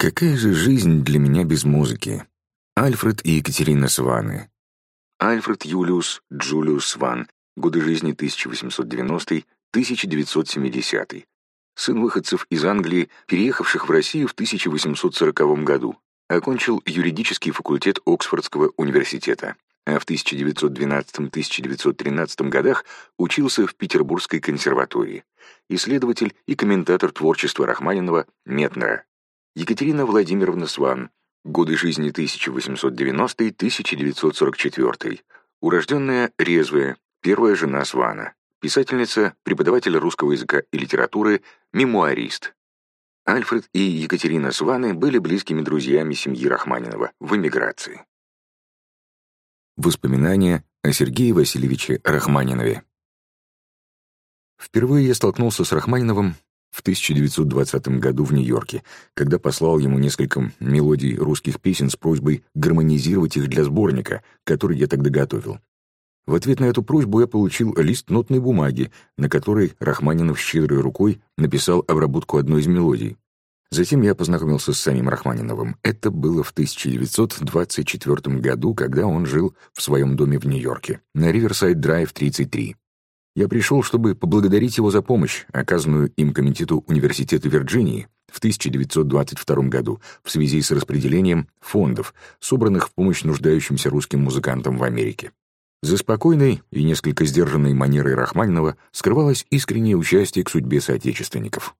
Какая же жизнь для меня без музыки? Альфред и Екатерина Сваны. Альфред Юлиус Джулиус Сван. Годы жизни 1890-1970. Сын выходцев из Англии, переехавших в Россию в 1840 году. Окончил юридический факультет Оксфордского университета. А в 1912-1913 годах учился в Петербургской консерватории. Исследователь и комментатор творчества Рахманинова Метнера. Екатерина Владимировна Сван, годы жизни 1890-1944, урожденная Резвая, первая жена Свана, писательница, преподаватель русского языка и литературы, мемуарист. Альфред и Екатерина Сваны были близкими друзьями семьи Рахманинова в эмиграции. Воспоминания о Сергее Васильевиче Рахманинове. Впервые я столкнулся с Рахманиновым в 1920 году в Нью-Йорке, когда послал ему несколько мелодий русских песен с просьбой гармонизировать их для сборника, который я тогда готовил. В ответ на эту просьбу я получил лист нотной бумаги, на которой Рахманинов щедрой рукой написал обработку одной из мелодий. Затем я познакомился с самим Рахманиновым. Это было в 1924 году, когда он жил в своем доме в Нью-Йорке, на Риверсайд-драйв 33. Я пришел, чтобы поблагодарить его за помощь, оказанную им Комитету Университета Вирджинии в 1922 году в связи с распределением фондов, собранных в помощь нуждающимся русским музыкантам в Америке. За спокойной и несколько сдержанной манерой Рахманинова скрывалось искреннее участие к судьбе соотечественников.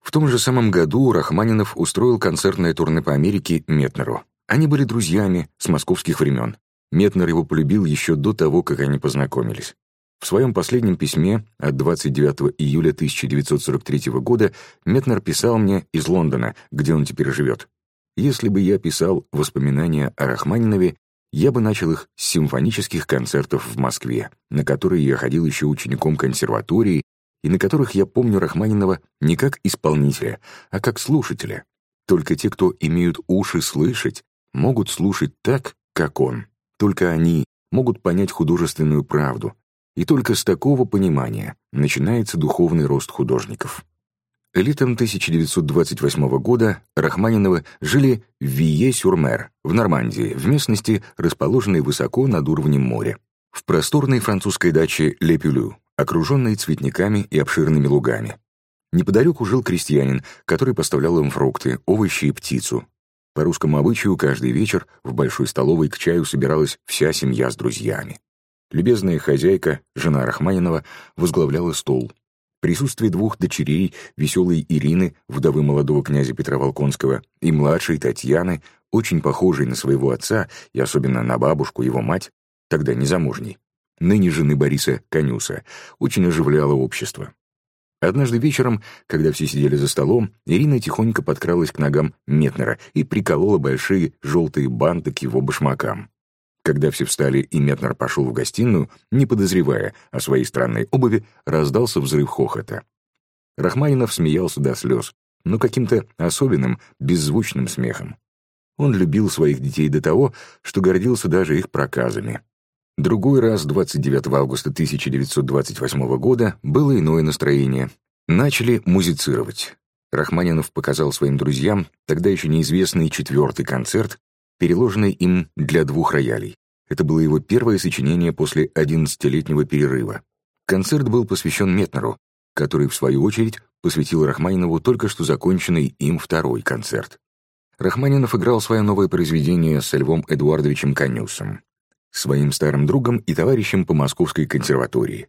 В том же самом году Рахманинов устроил концертное турне по Америке Метнеру. Они были друзьями с московских времен. Метнер его полюбил еще до того, как они познакомились. В своем последнем письме от 29 июля 1943 года Метнер писал мне из Лондона, где он теперь живет. Если бы я писал воспоминания о Рахманинове, я бы начал их с симфонических концертов в Москве, на которые я ходил еще учеником консерватории и на которых я помню Рахманинова не как исполнителя, а как слушателя. Только те, кто имеют уши слышать, могут слушать так, как он. Только они могут понять художественную правду, и только с такого понимания начинается духовный рост художников. Летом 1928 года Рахманиновы жили в Вие-сюр-Мер, в Нормандии, в местности, расположенной высоко над уровнем моря, в просторной французской даче Ле-Пюлю, окруженной цветниками и обширными лугами. Неподалеку жил крестьянин, который поставлял им фрукты, овощи и птицу. По русскому обычаю каждый вечер в большой столовой к чаю собиралась вся семья с друзьями. Любезная хозяйка, жена Рахманинова, возглавляла стол. В присутствии двух дочерей, веселой Ирины, вдовы молодого князя Петра Волконского, и младшей Татьяны, очень похожей на своего отца и особенно на бабушку, его мать, тогда незамужней, ныне жены Бориса Конюса, очень оживляло общество. Однажды вечером, когда все сидели за столом, Ирина тихонько подкралась к ногам Метнера и приколола большие желтые банты к его башмакам. Когда все встали и Метнер пошел в гостиную, не подозревая о своей странной обуви, раздался взрыв хохота. Рахманинов смеялся до слез, но каким-то особенным, беззвучным смехом. Он любил своих детей до того, что гордился даже их проказами. Другой раз, 29 августа 1928 года, было иное настроение. Начали музицировать. Рахманинов показал своим друзьям тогда еще неизвестный четвертый концерт, переложенный им для двух роялей. Это было его первое сочинение после одиннадцатилетнего перерыва. Концерт был посвящен Метнеру, который, в свою очередь, посвятил Рахманинову только что законченный им второй концерт. Рахманинов играл свое новое произведение с Львом Эдуардовичем Конюсом, своим старым другом и товарищем по Московской консерватории.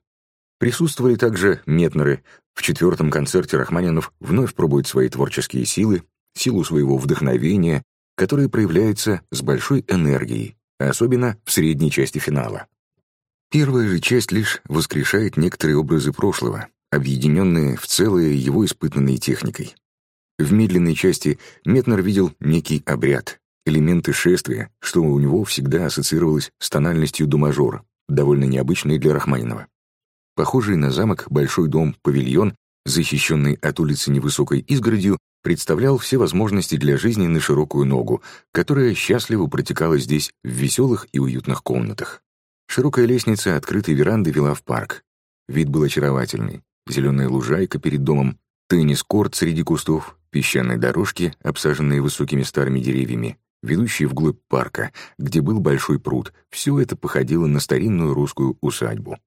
Присутствовали также Метнеры. В четвертом концерте Рахманинов вновь пробует свои творческие силы, силу своего вдохновения, которое проявляется с большой энергией, особенно в средней части финала. Первая же часть лишь воскрешает некоторые образы прошлого, объединенные в целое его испытанной техникой. В медленной части Метнер видел некий обряд, элементы шествия, что у него всегда ассоциировалось с тональностью до мажор, довольно необычной для Рахманинова. Похожий на замок большой дом-павильон, защищенный от улицы невысокой изгородью, представлял все возможности для жизни на широкую ногу, которая счастливо протекала здесь в веселых и уютных комнатах. Широкая лестница открытой веранды вела в парк. Вид был очаровательный. Зеленая лужайка перед домом, Теннис-корт среди кустов, песчаные дорожки, обсаженные высокими старыми деревьями, ведущие вглубь парка, где был большой пруд, все это походило на старинную русскую усадьбу.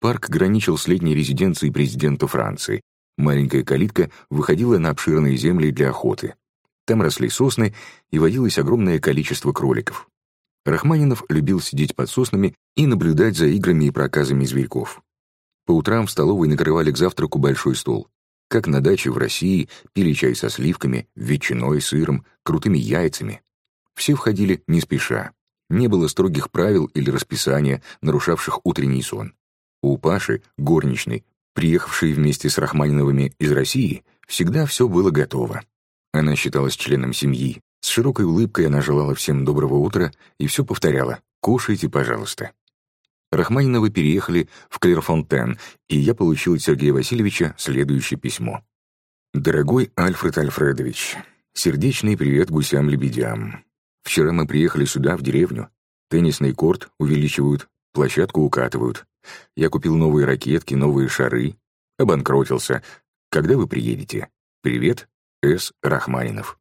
Парк граничил с летней резиденцией президента Франции. Маленькая калитка выходила на обширные земли для охоты. Там росли сосны и водилось огромное количество кроликов. Рахманинов любил сидеть под соснами и наблюдать за играми и проказами зверьков. По утрам в столовой накрывали к завтраку большой стол. Как на даче в России пили чай со сливками, ветчиной, сыром, крутыми яйцами. Все входили не спеша. Не было строгих правил или расписания, нарушавших утренний сон. У Паши, горничной, приехавшей вместе с Рахманиновыми из России, всегда все было готово. Она считалась членом семьи. С широкой улыбкой она желала всем доброго утра и все повторяла «Кушайте, пожалуйста». Рахманиновы переехали в Клерфонтен, и я получил от Сергея Васильевича следующее письмо. «Дорогой Альфред Альфредович, сердечный привет гусям-лебедям. Вчера мы приехали сюда, в деревню. Теннисный корт увеличивают, площадку укатывают. Я купил новые ракетки, новые шары. Обанкротился. Когда вы приедете? Привет, С. Рахманинов.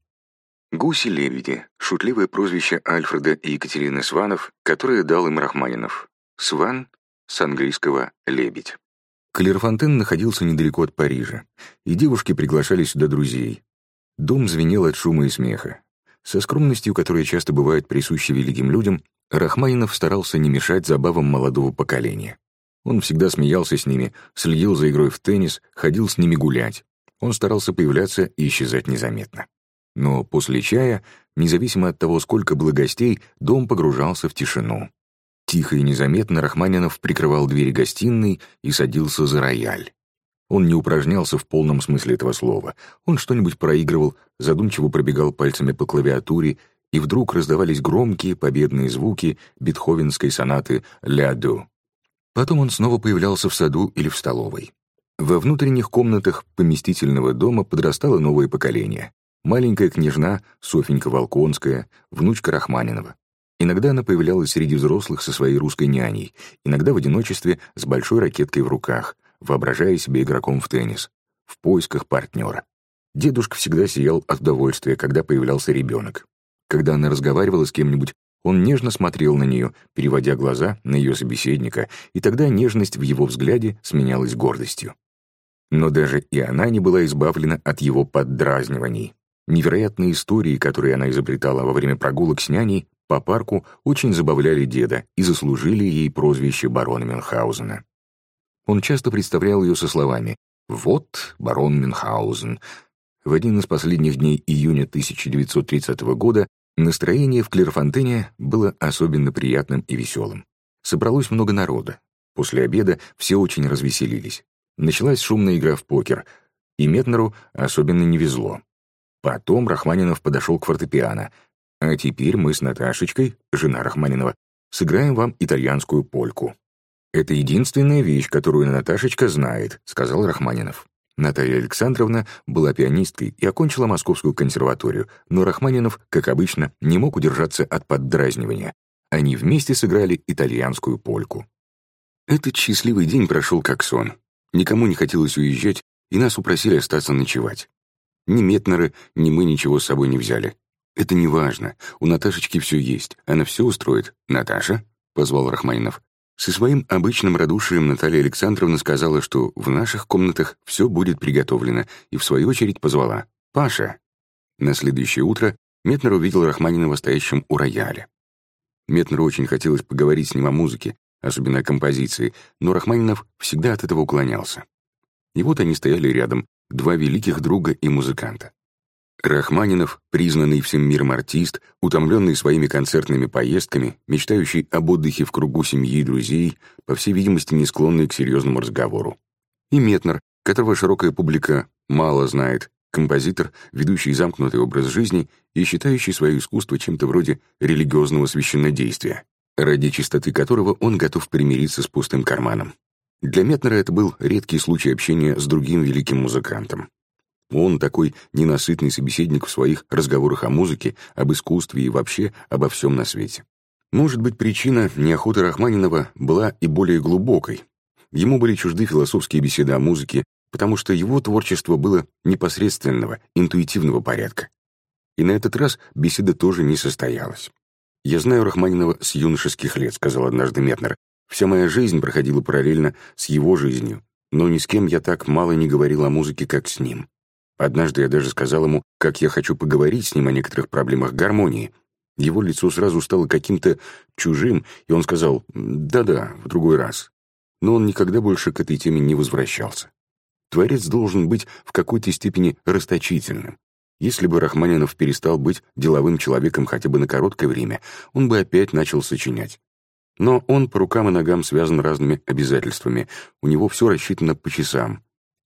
Гуси-лебеди — шутливое прозвище Альфреда и Екатерины Сванов, которое дал им Рахманинов. Сван — с английского «лебедь». Клерфонтен находился недалеко от Парижа, и девушки приглашали сюда друзей. Дом звенел от шума и смеха. Со скромностью, которая часто бывает присуща великим людям, Рахманинов старался не мешать забавам молодого поколения. Он всегда смеялся с ними, следил за игрой в теннис, ходил с ними гулять. Он старался появляться и исчезать незаметно. Но после чая, независимо от того, сколько было гостей, дом погружался в тишину. Тихо и незаметно Рахманинов прикрывал двери гостиной и садился за рояль. Он не упражнялся в полном смысле этого слова. Он что-нибудь проигрывал, задумчиво пробегал пальцами по клавиатуре, и вдруг раздавались громкие победные звуки бетховенской сонаты «Ля ду». Потом он снова появлялся в саду или в столовой. Во внутренних комнатах поместительного дома подрастало новое поколение. Маленькая княжна Софенька Волконская, внучка Рахманинова. Иногда она появлялась среди взрослых со своей русской няней, иногда в одиночестве с большой ракеткой в руках — воображая себя игроком в теннис, в поисках партнера. Дедушка всегда сиял от удовольствия, когда появлялся ребенок. Когда она разговаривала с кем-нибудь, он нежно смотрел на нее, переводя глаза на ее собеседника, и тогда нежность в его взгляде сменялась гордостью. Но даже и она не была избавлена от его поддразниваний. Невероятные истории, которые она изобретала во время прогулок с няней по парку, очень забавляли деда и заслужили ей прозвище барона Мюнхгаузена. Он часто представлял ее со словами «Вот барон Мюнхгаузен». В один из последних дней июня 1930 года настроение в Клерфонтене было особенно приятным и веселым. Собралось много народа. После обеда все очень развеселились. Началась шумная игра в покер, и Метнеру особенно не везло. Потом Рахманинов подошел к фортепиано. «А теперь мы с Наташечкой, жена Рахманинова, сыграем вам итальянскую польку». «Это единственная вещь, которую Наташечка знает», — сказал Рахманинов. Наталья Александровна была пианисткой и окончила Московскую консерваторию, но Рахманинов, как обычно, не мог удержаться от поддразнивания. Они вместе сыграли итальянскую польку. Этот счастливый день прошел как сон. Никому не хотелось уезжать, и нас упросили остаться ночевать. Ни Метнеры, ни мы ничего с собой не взяли. Это не важно. У Наташечки все есть. Она все устроит. «Наташа?» — позвал Рахманинов. Со своим обычным радушием Наталья Александровна сказала, что в наших комнатах все будет приготовлено, и в свою очередь позвала «Паша». На следующее утро Метнер увидел Рахманинова стоящим у рояля. Метнеру очень хотелось поговорить с ним о музыке, особенно о композиции, но Рахманинов всегда от этого уклонялся. И вот они стояли рядом, два великих друга и музыканта. Рахманинов, признанный всем миром артист, утомленный своими концертными поездками, мечтающий об отдыхе в кругу семьи и друзей, по всей видимости, не склонный к серьезному разговору. И Метнер, которого широкая публика мало знает, композитор, ведущий замкнутый образ жизни и считающий свое искусство чем-то вроде религиозного священнодействия, ради чистоты которого он готов примириться с пустым карманом. Для Метнера это был редкий случай общения с другим великим музыкантом. Он такой ненасытный собеседник в своих разговорах о музыке, об искусстве и вообще обо всем на свете. Может быть, причина неохоты Рахманинова была и более глубокой. Ему были чужды философские беседы о музыке, потому что его творчество было непосредственного, интуитивного порядка. И на этот раз беседа тоже не состоялась. «Я знаю Рахманинова с юношеских лет», — сказал однажды Метнер. «Вся моя жизнь проходила параллельно с его жизнью, но ни с кем я так мало не говорил о музыке, как с ним. Однажды я даже сказал ему, как я хочу поговорить с ним о некоторых проблемах гармонии. Его лицо сразу стало каким-то чужим, и он сказал «да-да, в другой раз». Но он никогда больше к этой теме не возвращался. Творец должен быть в какой-то степени расточительным. Если бы Рахманинов перестал быть деловым человеком хотя бы на короткое время, он бы опять начал сочинять. Но он по рукам и ногам связан разными обязательствами, у него все рассчитано по часам.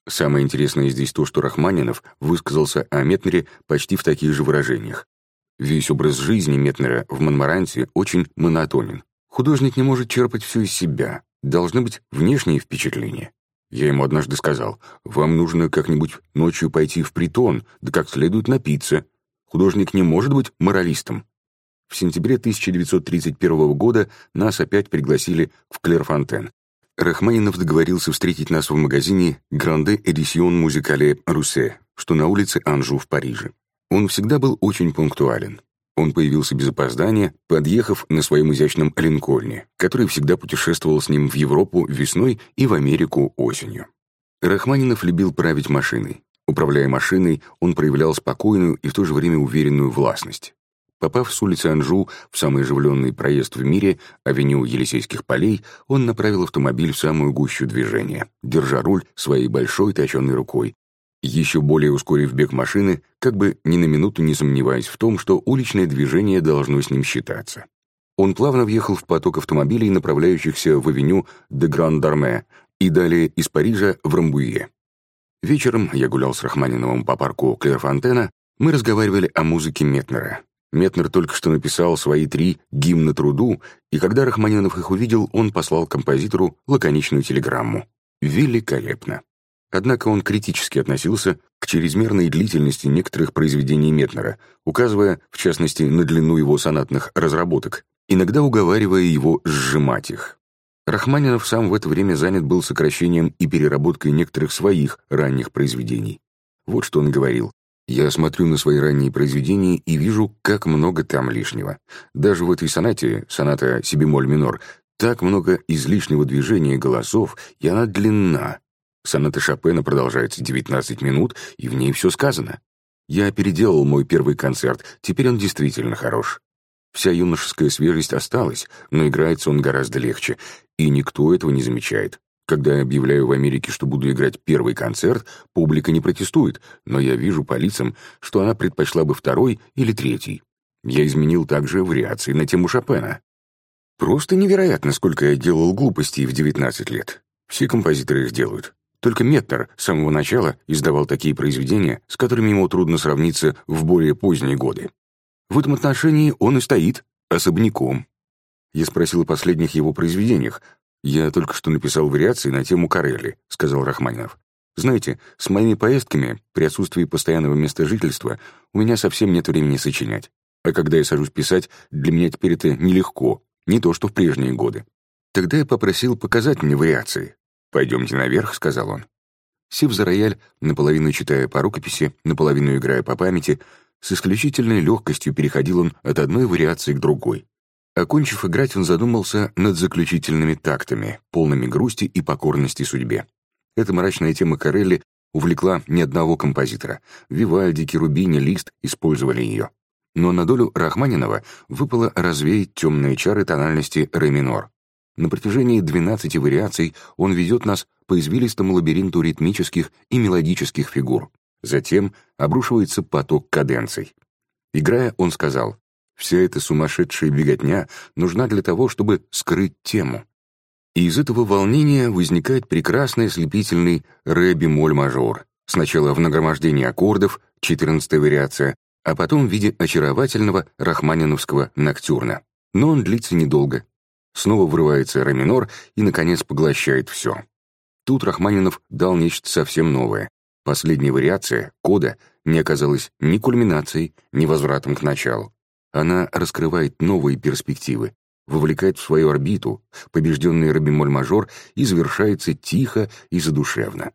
Самое интересное здесь то, что Рахманинов высказался о Метнере почти в таких же выражениях. Весь образ жизни Метнера в Монмаранте очень монотонен. Художник не может черпать все из себя. Должны быть внешние впечатления. Я ему однажды сказал, «Вам нужно как-нибудь ночью пойти в притон, да как следует напиться. Художник не может быть моралистом». В сентябре 1931 года нас опять пригласили в Клерфонтен. Рахманинов договорился встретить нас в магазине «Гранде Эдисион Музикале Руссе», что на улице Анжу в Париже. Он всегда был очень пунктуален. Он появился без опоздания, подъехав на своем изящном Линкольне, который всегда путешествовал с ним в Европу весной и в Америку осенью. Рахманинов любил править машиной. Управляя машиной, он проявлял спокойную и в то же время уверенную властность. Попав с улицы Анжу в самый оживленный проезд в мире, авеню Елисейских полей, он направил автомобиль в самую гущу движения, держа руль своей большой точенной рукой, еще более ускорив бег машины, как бы ни на минуту не сомневаясь в том, что уличное движение должно с ним считаться. Он плавно въехал в поток автомобилей, направляющихся в авеню де Гран-Дарме и далее из Парижа в Рамбуе. Вечером я гулял с Рахманиновым по парку Клерфонтена, мы разговаривали о музыке Метнера. Метнер только что написал свои три «Гимна труду», и когда Рахманинов их увидел, он послал композитору лаконичную телеграмму. Великолепно. Однако он критически относился к чрезмерной длительности некоторых произведений Метнера, указывая, в частности, на длину его сонатных разработок, иногда уговаривая его сжимать их. Рахманинов сам в это время занят был сокращением и переработкой некоторых своих ранних произведений. Вот что он говорил. Я смотрю на свои ранние произведения и вижу, как много там лишнего. Даже в этой сонате, соната си бемоль минор, так много излишнего движения голосов, и она длинна. Соната Шопена продолжается 19 минут, и в ней все сказано. Я переделал мой первый концерт, теперь он действительно хорош. Вся юношеская свежесть осталась, но играется он гораздо легче, и никто этого не замечает. Когда я объявляю в Америке, что буду играть первый концерт, публика не протестует, но я вижу по лицам, что она предпочла бы второй или третий. Я изменил также вариации на тему Шопена. Просто невероятно, сколько я делал глупостей в 19 лет. Все композиторы их делают. Только Метнер с самого начала издавал такие произведения, с которыми ему трудно сравниться в более поздние годы. В этом отношении он и стоит особняком. Я спросил о последних его произведениях, «Я только что написал вариации на тему Карелли», — сказал Рахманинов. «Знаете, с моими поездками, при отсутствии постоянного места жительства, у меня совсем нет времени сочинять. А когда я сажусь писать, для меня теперь это нелегко, не то что в прежние годы. Тогда я попросил показать мне вариации. «Пойдемте наверх», — сказал он. Сев за рояль, наполовину читая по рукописи, наполовину играя по памяти, с исключительной легкостью переходил он от одной вариации к другой. Окончив играть, он задумался над заключительными тактами, полными грусти и покорности судьбе. Эта мрачная тема Карелли увлекла ни одного композитора. Вивальди, Керубини, Лист использовали ее. Но на долю Рахманинова выпало развеять темные чары тональности ре минор. На протяжении 12 вариаций он ведет нас по извилистому лабиринту ритмических и мелодических фигур. Затем обрушивается поток каденций. Играя, он сказал Вся эта сумасшедшая беготня нужна для того, чтобы скрыть тему. И из этого волнения возникает прекрасный ослепительный ре-бемоль-мажор. Сначала в нагромождении аккордов, 14 вариация, а потом в виде очаровательного рахманиновского ноктюрна. Но он длится недолго. Снова врывается ре минор и, наконец, поглощает все. Тут Рахманинов дал нечто совсем новое. Последняя вариация, кода, не оказалась ни кульминацией, ни возвратом к началу. Она раскрывает новые перспективы, вовлекает в свою орбиту побежденный робемоль-мажор и завершается тихо и задушевно.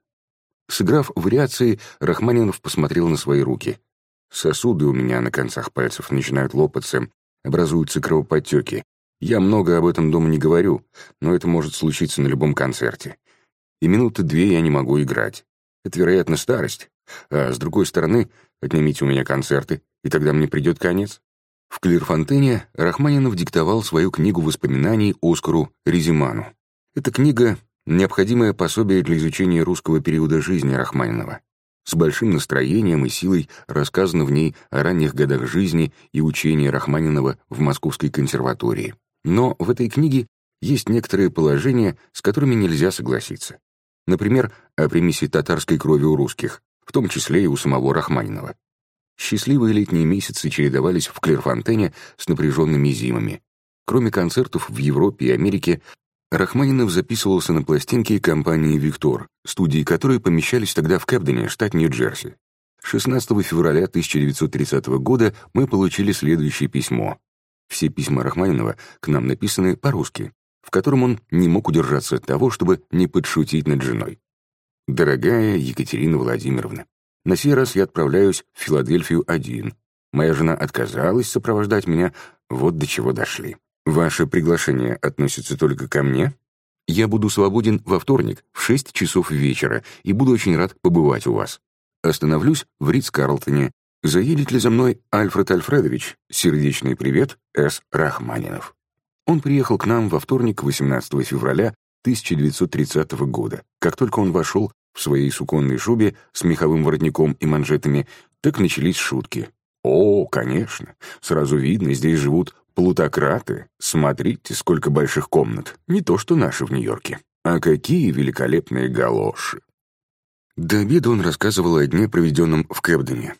Сыграв вариации, Рахманинов посмотрел на свои руки. Сосуды у меня на концах пальцев начинают лопаться, образуются кровоподтеки. Я много об этом дома не говорю, но это может случиться на любом концерте. И минуты две я не могу играть. Это, вероятно, старость. А с другой стороны, отнимите у меня концерты, и тогда мне придет конец. В Клирфонтене Рахманинов диктовал свою книгу воспоминаний Оскару Резиману. Эта книга — необходимое пособие для изучения русского периода жизни Рахманинова. С большим настроением и силой рассказано в ней о ранних годах жизни и учении Рахманинова в Московской консерватории. Но в этой книге есть некоторые положения, с которыми нельзя согласиться. Например, о примеси татарской крови у русских, в том числе и у самого Рахманинова. Счастливые летние месяцы чередовались в Клерфонтене с напряженными зимами. Кроме концертов в Европе и Америке, Рахманинов записывался на пластинке компании «Виктор», студии которой помещались тогда в Кэбдене, штат Нью-Джерси. 16 февраля 1930 года мы получили следующее письмо. Все письма Рахманинова к нам написаны по-русски, в котором он не мог удержаться от того, чтобы не подшутить над женой. «Дорогая Екатерина Владимировна, на сей раз я отправляюсь в Филадельфию один. Моя жена отказалась сопровождать меня, вот до чего дошли. Ваше приглашение относится только ко мне? Я буду свободен во вторник в 6 часов вечера и буду очень рад побывать у вас. Остановлюсь в Ридс-Карлтоне. Заедет ли за мной Альфред Альфредович? Сердечный привет, С. Рахманинов. Он приехал к нам во вторник, 18 февраля 1930 года. Как только он вошел в своей суконной шубе с меховым воротником и манжетами, так начались шутки. «О, конечно, сразу видно, здесь живут Плутократы, смотрите, сколько больших комнат. Не то, что наши в Нью-Йорке. А какие великолепные галоши. До обеда он рассказывал о дне, проведенном в Кэбдене.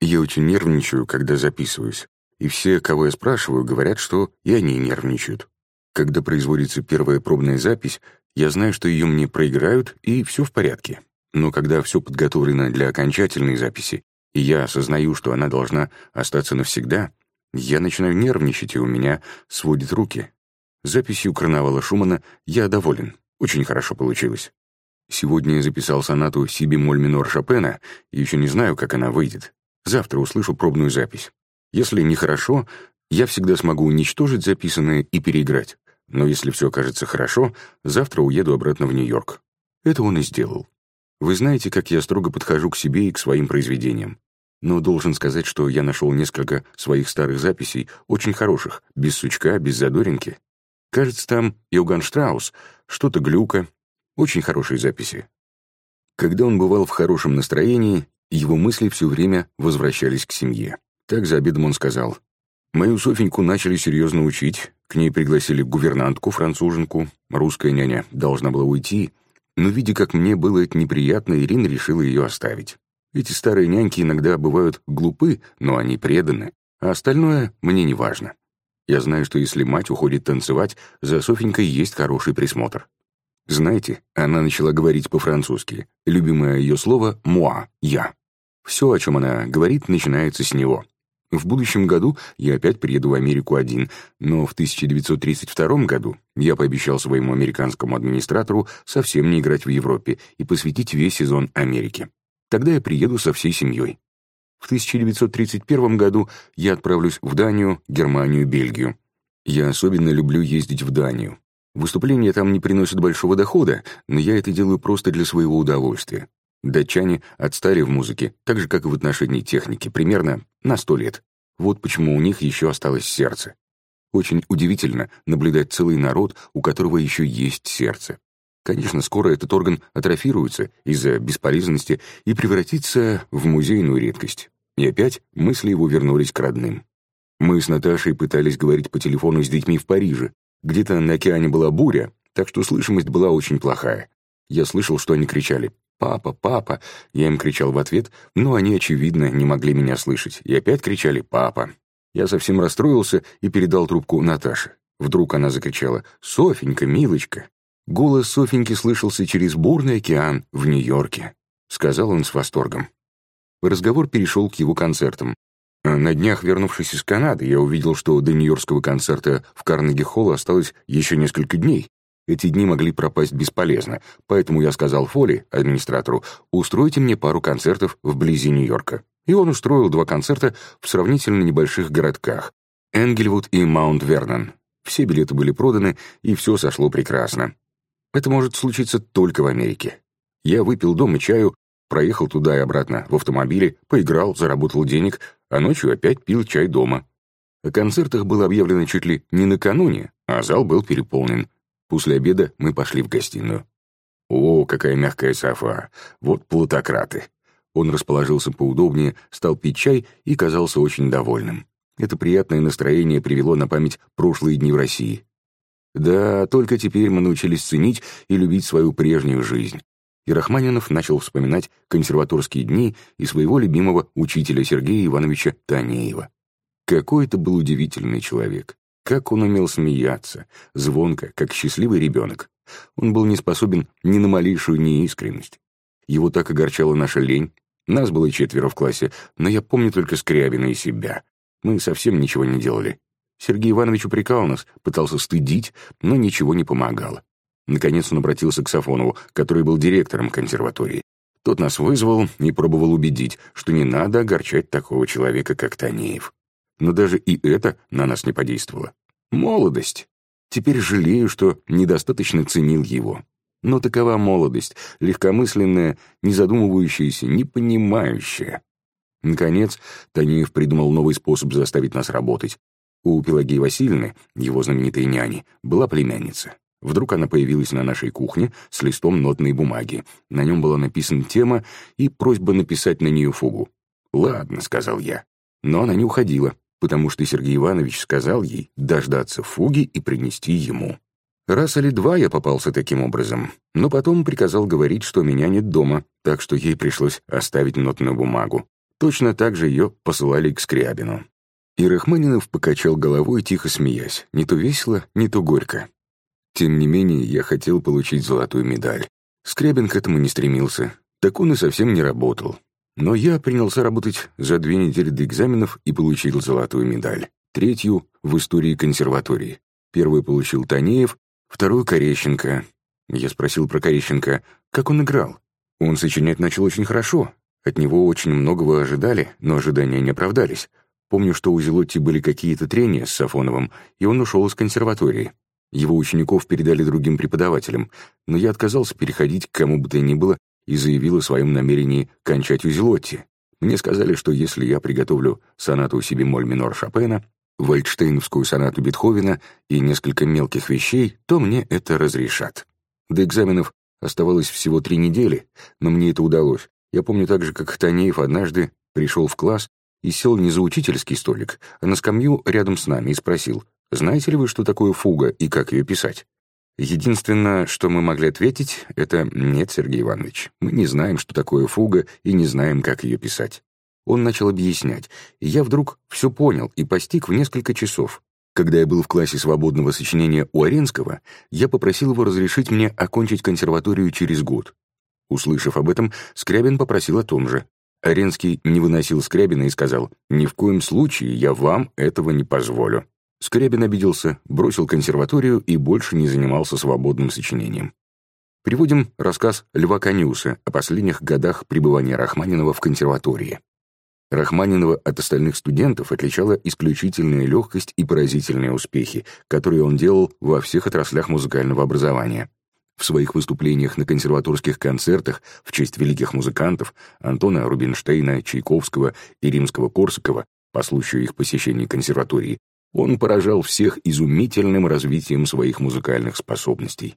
Я очень нервничаю, когда записываюсь. И все, кого я спрашиваю, говорят, что и они нервничают. Когда производится первая пробная запись, я знаю, что ее мне проиграют, и все в порядке. Но когда все подготовлено для окончательной записи, и я осознаю, что она должна остаться навсегда, я начинаю нервничать, и у меня сводит руки. Записью карнавала Шумана я доволен. Очень хорошо получилось. Сегодня я записал сонату си бемоль минор Шопена, и еще не знаю, как она выйдет. Завтра услышу пробную запись. Если нехорошо, я всегда смогу уничтожить записанное и переиграть. Но если все окажется хорошо, завтра уеду обратно в Нью-Йорк. Это он и сделал. Вы знаете, как я строго подхожу к себе и к своим произведениям но должен сказать, что я нашел несколько своих старых записей, очень хороших, без сучка, без задоринки. Кажется, там Иоганн Штраус, что-то глюка, очень хорошие записи. Когда он бывал в хорошем настроении, его мысли все время возвращались к семье. Так за обедом он сказал, «Мою Софеньку начали серьезно учить, к ней пригласили гувернантку, француженку, русская няня должна была уйти, но, видя, как мне было это неприятно, Ирина решила ее оставить. Эти старые няньки иногда бывают глупы, но они преданы, а остальное мне не важно. Я знаю, что если мать уходит танцевать, за Софенькой есть хороший присмотр. Знаете, она начала говорить по-французски. Любимое ее слово «moi» — «я». Все, о чем она говорит, начинается с него. В будущем году я опять приеду в Америку один, но в 1932 году я пообещал своему американскому администратору совсем не играть в Европе и посвятить весь сезон Америке. Тогда я приеду со всей семьей. В 1931 году я отправлюсь в Данию, Германию, Бельгию. Я особенно люблю ездить в Данию. Выступления там не приносят большого дохода, но я это делаю просто для своего удовольствия. Датчане отстали в музыке, так же, как и в отношении техники, примерно на сто лет. Вот почему у них еще осталось сердце. Очень удивительно наблюдать целый народ, у которого еще есть сердце. Конечно, скоро этот орган атрофируется из-за бесполезности и превратится в музейную редкость. И опять мысли его вернулись к родным. Мы с Наташей пытались говорить по телефону с детьми в Париже. Где-то на океане была буря, так что слышимость была очень плохая. Я слышал, что они кричали «Папа, папа!» Я им кричал в ответ, но они, очевидно, не могли меня слышать, и опять кричали «Папа!». Я совсем расстроился и передал трубку Наташе. Вдруг она закричала «Софенька, милочка!» Голос Софеньки слышался через бурный океан в Нью-Йорке, сказал он с восторгом. Разговор перешел к его концертам. На днях, вернувшись из Канады, я увидел, что до нью-йоркского концерта в Карнеги-Холл осталось еще несколько дней. Эти дни могли пропасть бесполезно, поэтому я сказал Фоли, администратору, «Устройте мне пару концертов вблизи Нью-Йорка». И он устроил два концерта в сравнительно небольших городках — Энгельвуд и Маунт-Вернон. Все билеты были проданы, и все сошло прекрасно. Это может случиться только в Америке. Я выпил дома чаю, проехал туда и обратно в автомобиле, поиграл, заработал денег, а ночью опять пил чай дома. О концертах было объявлено чуть ли не накануне, а зал был переполнен. После обеда мы пошли в гостиную. О, какая мягкая софа! Вот плутократы! Он расположился поудобнее, стал пить чай и казался очень довольным. Это приятное настроение привело на память прошлые дни в России. Да, только теперь мы научились ценить и любить свою прежнюю жизнь. И Рахманинов начал вспоминать консерваторские дни и своего любимого учителя Сергея Ивановича Танеева. Какой это был удивительный человек. Как он умел смеяться, звонко, как счастливый ребенок. Он был не способен ни на малейшую неискренность. Его так огорчала наша лень. Нас было четверо в классе, но я помню только Скрябина и себя. Мы совсем ничего не делали. Сергей Иванович упрекал нас, пытался стыдить, но ничего не помогало. Наконец он обратился к Сафонову, который был директором консерватории. Тот нас вызвал и пробовал убедить, что не надо огорчать такого человека, как Танеев. Но даже и это на нас не подействовало. Молодость. Теперь жалею, что недостаточно ценил его. Но такова молодость, легкомысленная, не задумывающаяся, не понимающая. Наконец, Танеев придумал новый способ заставить нас работать. У Пелагеи Васильевны, его знаменитой няни, была племянница. Вдруг она появилась на нашей кухне с листом нотной бумаги. На нем была написана тема и просьба написать на нее фугу. «Ладно», — сказал я. Но она не уходила, потому что Сергей Иванович сказал ей дождаться фуги и принести ему. Раз или два я попался таким образом, но потом приказал говорить, что меня нет дома, так что ей пришлось оставить нотную бумагу. Точно так же ее посылали к Скрябину. И Рахманинов покачал головой, тихо смеясь, не то весело, не то горько. Тем не менее, я хотел получить золотую медаль. Скрябин к этому не стремился, так он и совсем не работал. Но я принялся работать за две недели до экзаменов и получил золотую медаль. Третью — в истории консерватории. Первую получил Танеев, вторую — Корещенко. Я спросил про Корещенко, как он играл. Он сочинять начал очень хорошо, от него очень многого ожидали, но ожидания не оправдались. Помню, что у Зелотти были какие-то трения с Сафоновым, и он ушел из консерватории. Его учеников передали другим преподавателям, но я отказался переходить к кому бы то ни было и заявил о своем намерении кончать у Зелотти. Мне сказали, что если я приготовлю сонату си бемоль минор Шопена, вальдштейновскую сонату Бетховена и несколько мелких вещей, то мне это разрешат. До экзаменов оставалось всего три недели, но мне это удалось, я помню также, как Танеев однажды пришел в класс и сел не за учительский столик, а на скамью рядом с нами и спросил, «Знаете ли вы, что такое фуга и как ее писать?» Единственное, что мы могли ответить, это «Нет, Сергей Иванович, мы не знаем, что такое фуга и не знаем, как ее писать». Он начал объяснять, и я вдруг все понял и постиг в несколько часов. Когда я был в классе свободного сочинения у Аренского, я попросил его разрешить мне окончить консерваторию через год. Услышав об этом, Скрябин попросил о том же. Аренский не выносил Скрябина и сказал, «Ни в коем случае я вам этого не позволю». Скрябин обиделся, бросил консерваторию и больше не занимался свободным сочинением. Приводим рассказ Льва Конюса о последних годах пребывания Рахманинова в консерватории. Рахманинова от остальных студентов отличала исключительная легкость и поразительные успехи, которые он делал во всех отраслях музыкального образования. В своих выступлениях на консерваторских концертах в честь великих музыкантов Антона Рубинштейна, Чайковского и Римского-Корсакова по случаю их посещения консерватории, он поражал всех изумительным развитием своих музыкальных способностей.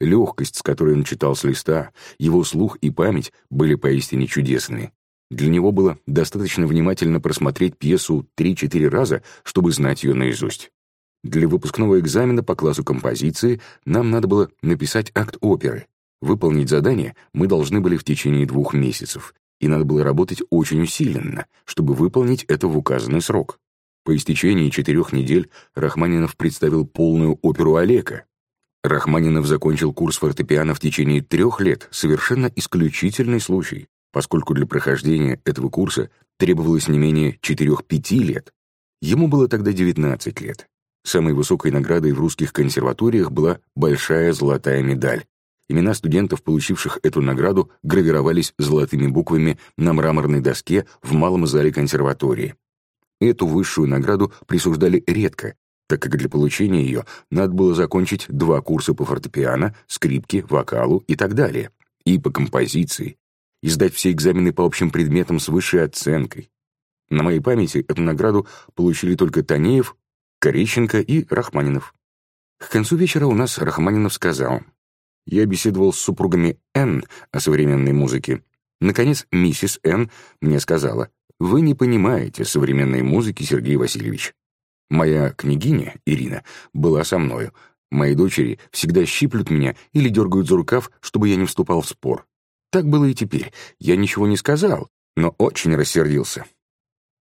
Легкость, с которой он читал с листа, его слух и память были поистине чудесными. Для него было достаточно внимательно просмотреть пьесу 3-4 раза, чтобы знать ее наизусть. Для выпускного экзамена по классу композиции нам надо было написать акт оперы. Выполнить задание мы должны были в течение двух месяцев, и надо было работать очень усиленно, чтобы выполнить это в указанный срок. По истечении четырех недель Рахманинов представил полную оперу Олега. Рахманинов закончил курс фортепиано в течение трех лет, совершенно исключительный случай, поскольку для прохождения этого курса требовалось не менее четырех-пяти лет. Ему было тогда 19 лет. Самой высокой наградой в русских консерваториях была большая золотая медаль. Имена студентов, получивших эту награду, гравировались золотыми буквами на мраморной доске в малом зале консерватории. Эту высшую награду присуждали редко, так как для получения ее надо было закончить два курса по фортепиано, скрипке, вокалу и так далее, и по композиции, и сдать все экзамены по общим предметам с высшей оценкой. На моей памяти эту награду получили только Танеев, Корещенко и Рахманинов. К концу вечера у нас Рахманинов сказал, я беседовал с супругами Н о современной музыке. Наконец, миссис Н мне сказала, «Вы не понимаете современной музыки, Сергей Васильевич. Моя княгиня, Ирина, была со мною. Мои дочери всегда щиплют меня или дергают за рукав, чтобы я не вступал в спор. Так было и теперь. Я ничего не сказал, но очень рассердился.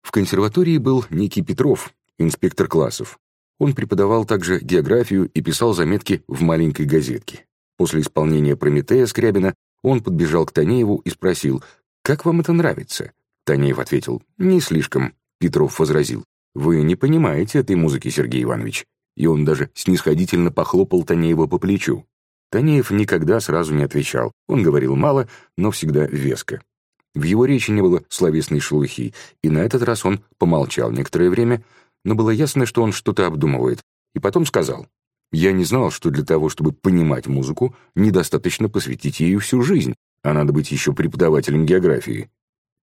В консерватории был некий Петров, инспектор классов. Он преподавал также географию и писал заметки в маленькой газетке. После исполнения «Прометея» Скрябина он подбежал к Танееву и спросил, «Как вам это нравится?» Танеев ответил, «Не слишком». Петров возразил, «Вы не понимаете этой музыки, Сергей Иванович». И он даже снисходительно похлопал Танеева по плечу. Танеев никогда сразу не отвечал. Он говорил мало, но всегда веско. В его речи не было словесной шелухи, и на этот раз он помолчал некоторое время, но было ясно, что он что-то обдумывает, и потом сказал, я не знал, что для того, чтобы понимать музыку, недостаточно посвятить ею всю жизнь, а надо быть еще преподавателем географии.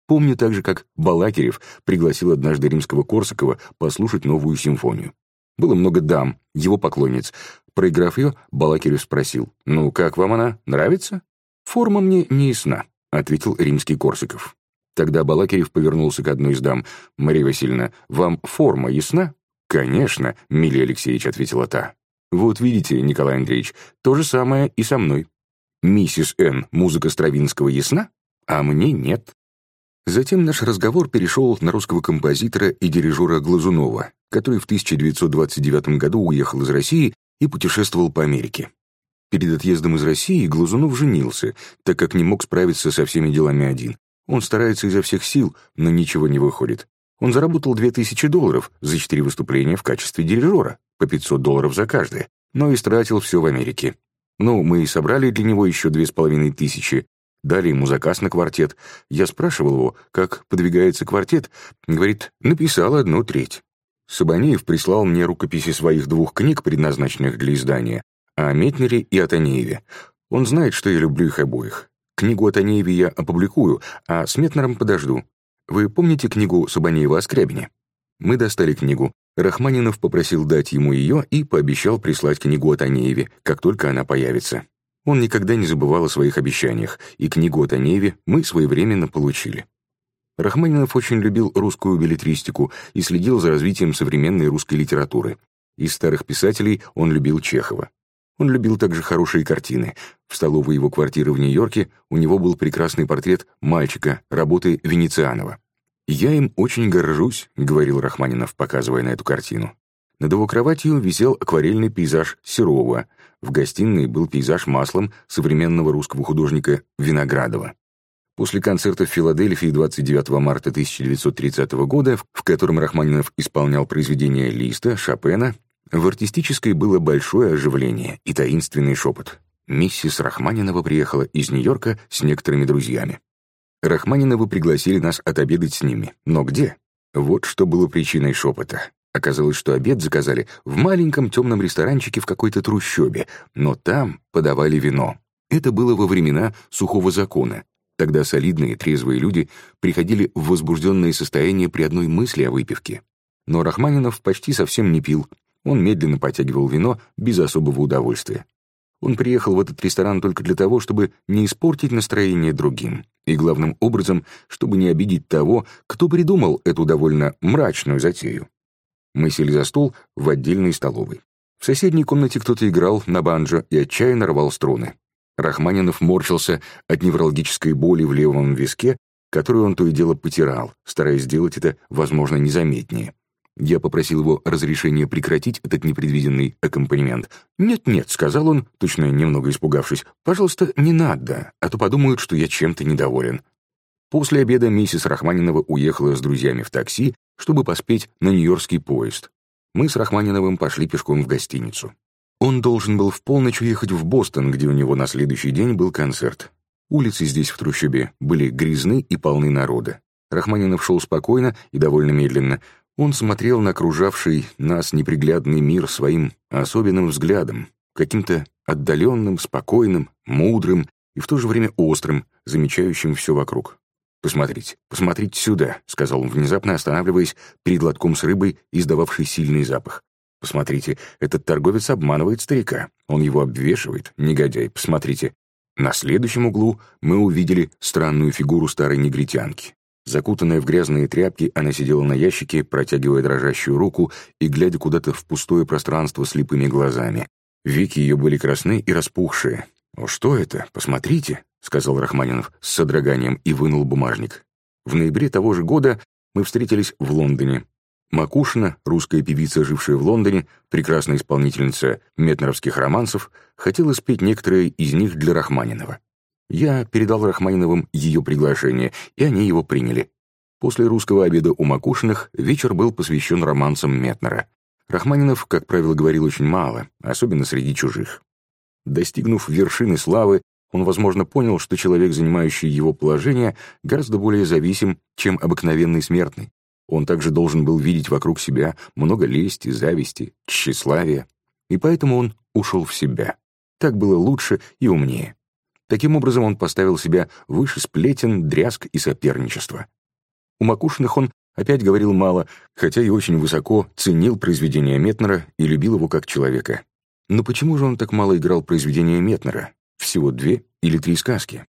Помню также, как Балакирев пригласил однажды римского Корсакова послушать новую симфонию. Было много дам, его поклонниц. Проиграв ее, Балакирев спросил, «Ну, как вам она? Нравится?» «Форма мне не ясна», — ответил римский Корсаков. Тогда Балакирев повернулся к одной из дам. «Мария Васильевна, вам форма ясна?» «Конечно», — Милия Алексеевич ответила та. Вот видите, Николай Андреевич, то же самое и со мной. Миссис Н. музыка Стравинского ясна, а мне нет. Затем наш разговор перешел на русского композитора и дирижера Глазунова, который в 1929 году уехал из России и путешествовал по Америке. Перед отъездом из России Глазунов женился, так как не мог справиться со всеми делами один. Он старается изо всех сил, но ничего не выходит. Он заработал 2000 долларов за четыре выступления в качестве дирижера по 500 долларов за каждое, но истратил все в Америке. Ну, мы и собрали для него еще две с половиной тысячи, дали ему заказ на квартет. Я спрашивал его, как подвигается квартет. Говорит, написал одну треть. Сабанеев прислал мне рукописи своих двух книг, предназначенных для издания, о Метнере и о Танееве. Он знает, что я люблю их обоих. Книгу о Танееве я опубликую, а с Метнером подожду. Вы помните книгу Сабанеева о Скрябине? Мы достали книгу, Рахманинов попросил дать ему ее и пообещал прислать книгу о Танееве, как только она появится. Он никогда не забывал о своих обещаниях, и книгу о Танееве мы своевременно получили. Рахманинов очень любил русскую билетристику и следил за развитием современной русской литературы. Из старых писателей он любил Чехова. Он любил также хорошие картины. В столовой его квартиры в Нью-Йорке у него был прекрасный портрет мальчика, работы Венецианова. «Я им очень горжусь», — говорил Рахманинов, показывая на эту картину. Над его кроватью висел акварельный пейзаж Серова. В гостиной был пейзаж маслом современного русского художника Виноградова. После концерта в Филадельфии 29 марта 1930 года, в котором Рахманинов исполнял произведения Листа, Шопена, в артистической было большое оживление и таинственный шепот. Миссис Рахманинова приехала из Нью-Йорка с некоторыми друзьями. Рахманиновы пригласили нас отобедать с ними. Но где? Вот что было причиной шепота. Оказалось, что обед заказали в маленьком темном ресторанчике в какой-то трущобе, но там подавали вино. Это было во времена сухого закона. Тогда солидные, трезвые люди приходили в возбужденное состояние при одной мысли о выпивке. Но Рахманинов почти совсем не пил. Он медленно потягивал вино без особого удовольствия. Он приехал в этот ресторан только для того, чтобы не испортить настроение другим, и главным образом, чтобы не обидеть того, кто придумал эту довольно мрачную затею. Мы сели за стол в отдельной столовой. В соседней комнате кто-то играл на банджо и отчаянно рвал струны. Рахманинов морщился от неврологической боли в левом виске, которую он то и дело потирал, стараясь сделать это, возможно, незаметнее. Я попросил его разрешения прекратить этот непредвиденный аккомпанемент. «Нет-нет», — сказал он, точно немного испугавшись, «пожалуйста, не надо, а то подумают, что я чем-то недоволен». После обеда миссис Рахманинова уехала с друзьями в такси, чтобы поспеть на нью-йоркский поезд. Мы с Рахманиновым пошли пешком в гостиницу. Он должен был в полночь уехать в Бостон, где у него на следующий день был концерт. Улицы здесь, в трущобе, были грязны и полны народа. Рахманинов шел спокойно и довольно медленно. Он смотрел на окружавший нас неприглядный мир своим особенным взглядом, каким-то отдаленным, спокойным, мудрым и в то же время острым, замечающим все вокруг. «Посмотрите, посмотрите сюда», — сказал он внезапно, останавливаясь перед лотком с рыбой, издававшей сильный запах. «Посмотрите, этот торговец обманывает старика. Он его обвешивает, негодяй, посмотрите». На следующем углу мы увидели странную фигуру старой негритянки. Закутанная в грязные тряпки, она сидела на ящике, протягивая дрожащую руку и глядя куда-то в пустое пространство слепыми глазами. Веки ее были красны и распухшие. «О, что это? Посмотрите!» — сказал Рахманинов с содроганием и вынул бумажник. В ноябре того же года мы встретились в Лондоне. Макушина, русская певица, жившая в Лондоне, прекрасная исполнительница метнеровских романсов, хотела спеть некоторые из них для Рахманинова. Я передал Рахманиновым ее приглашение, и они его приняли. После русского обеда у Макушиных вечер был посвящен романсам Метнера. Рахманинов, как правило, говорил очень мало, особенно среди чужих. Достигнув вершины славы, он, возможно, понял, что человек, занимающий его положение, гораздо более зависим, чем обыкновенный смертный. Он также должен был видеть вокруг себя много лести, зависти, тщеславия. И поэтому он ушел в себя. Так было лучше и умнее. Таким образом, он поставил себя выше сплетен, дрязг и соперничества. У Макушиных он опять говорил мало, хотя и очень высоко ценил произведения Метнера и любил его как человека. Но почему же он так мало играл произведения Метнера? Всего две или три сказки.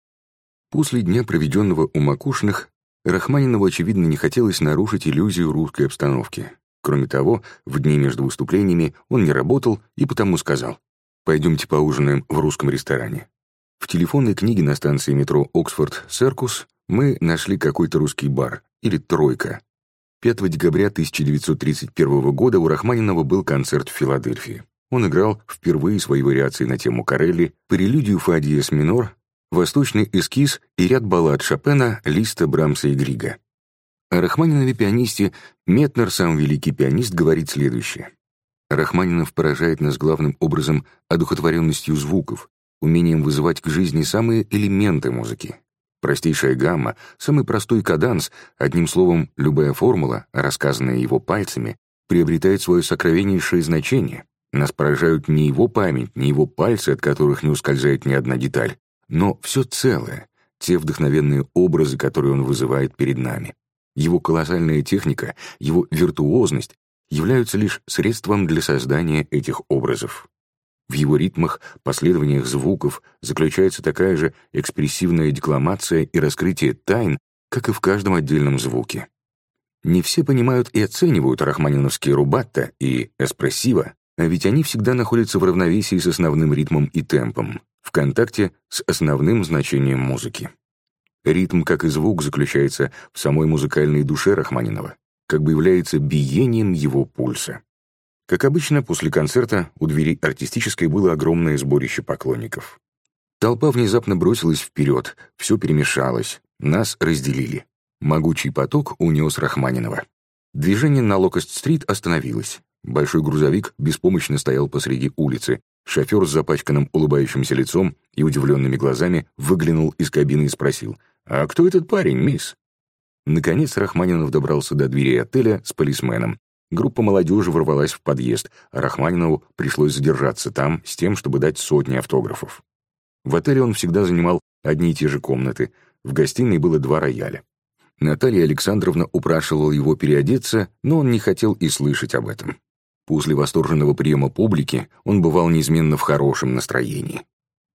После дня, проведенного у Макушиных, Рахманинову, очевидно, не хотелось нарушить иллюзию русской обстановки. Кроме того, в дни между выступлениями он не работал и потому сказал «Пойдемте поужинаем в русском ресторане». В телефонной книге на станции метро «Оксфорд-Серкус» мы нашли какой-то русский бар, или «Тройка». 5 декабря 1931 года у Рахманинова был концерт в Филадельфии. Он играл впервые свои вариации на тему Карелли, прелюдию фа диез минор, восточный эскиз и ряд баллад Шопена, Листа, Брамса и Грига. О Рахманинове пианисте Метнер, сам великий пианист, говорит следующее. Рахманинов поражает нас главным образом одухотворенностью звуков, умением вызывать к жизни самые элементы музыки. Простейшая гамма, самый простой каданс, одним словом, любая формула, рассказанная его пальцами, приобретает свое сокровеннейшее значение. Нас поражают не его память, не его пальцы, от которых не ускользает ни одна деталь, но все целое, те вдохновенные образы, которые он вызывает перед нами. Его колоссальная техника, его виртуозность являются лишь средством для создания этих образов. В его ритмах, последованиях звуков заключается такая же экспрессивная декламация и раскрытие тайн, как и в каждом отдельном звуке. Не все понимают и оценивают рахманиновские рубатта и эспрессива, а ведь они всегда находятся в равновесии с основным ритмом и темпом, в контакте с основным значением музыки. Ритм, как и звук, заключается в самой музыкальной душе Рахманинова, как бы является биением его пульса. Как обычно, после концерта у двери артистической было огромное сборище поклонников. Толпа внезапно бросилась вперед, все перемешалось, нас разделили. Могучий поток унес Рахманинова. Движение на Локост-стрит остановилось. Большой грузовик беспомощно стоял посреди улицы. Шофер с запачканным улыбающимся лицом и удивленными глазами выглянул из кабины и спросил, «А кто этот парень, мисс?» Наконец Рахманинов добрался до двери отеля с полисменом. Группа молодежи ворвалась в подъезд, а Рахманинову пришлось задержаться там с тем, чтобы дать сотни автографов. В отеле он всегда занимал одни и те же комнаты. В гостиной было два рояля. Наталья Александровна упрашивала его переодеться, но он не хотел и слышать об этом. После восторженного приема публики он бывал неизменно в хорошем настроении.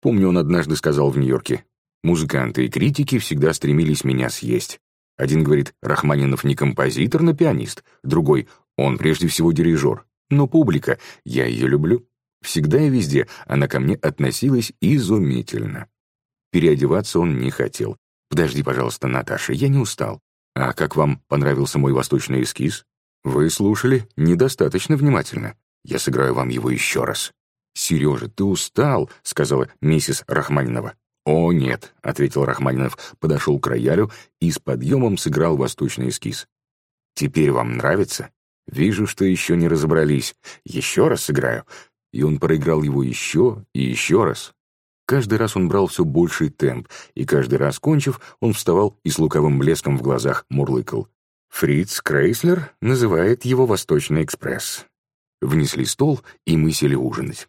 Помню, он однажды сказал в Нью-Йорке, «Музыканты и критики всегда стремились меня съесть. Один говорит, Рахманинов не композитор, но пианист. Другой, он прежде всего дирижер. Но публика, я ее люблю. Всегда и везде она ко мне относилась изумительно. Переодеваться он не хотел. «Подожди, пожалуйста, Наташа, я не устал. А как вам понравился мой восточный эскиз?» «Вы слушали недостаточно внимательно. Я сыграю вам его еще раз». «Сережа, ты устал», — сказала миссис Рахманинова. «О, нет», — ответил Рахманинов, подошел к роялю и с подъемом сыграл восточный эскиз. «Теперь вам нравится?» Вижу, что еще не разобрались. Еще раз сыграю. И он проиграл его еще и еще раз. Каждый раз он брал все больший темп, и каждый раз, кончив, он вставал и с луковым блеском в глазах мурлыкал. Фриц Крейслер называет его «Восточный экспресс». Внесли стол, и мы сели ужинать.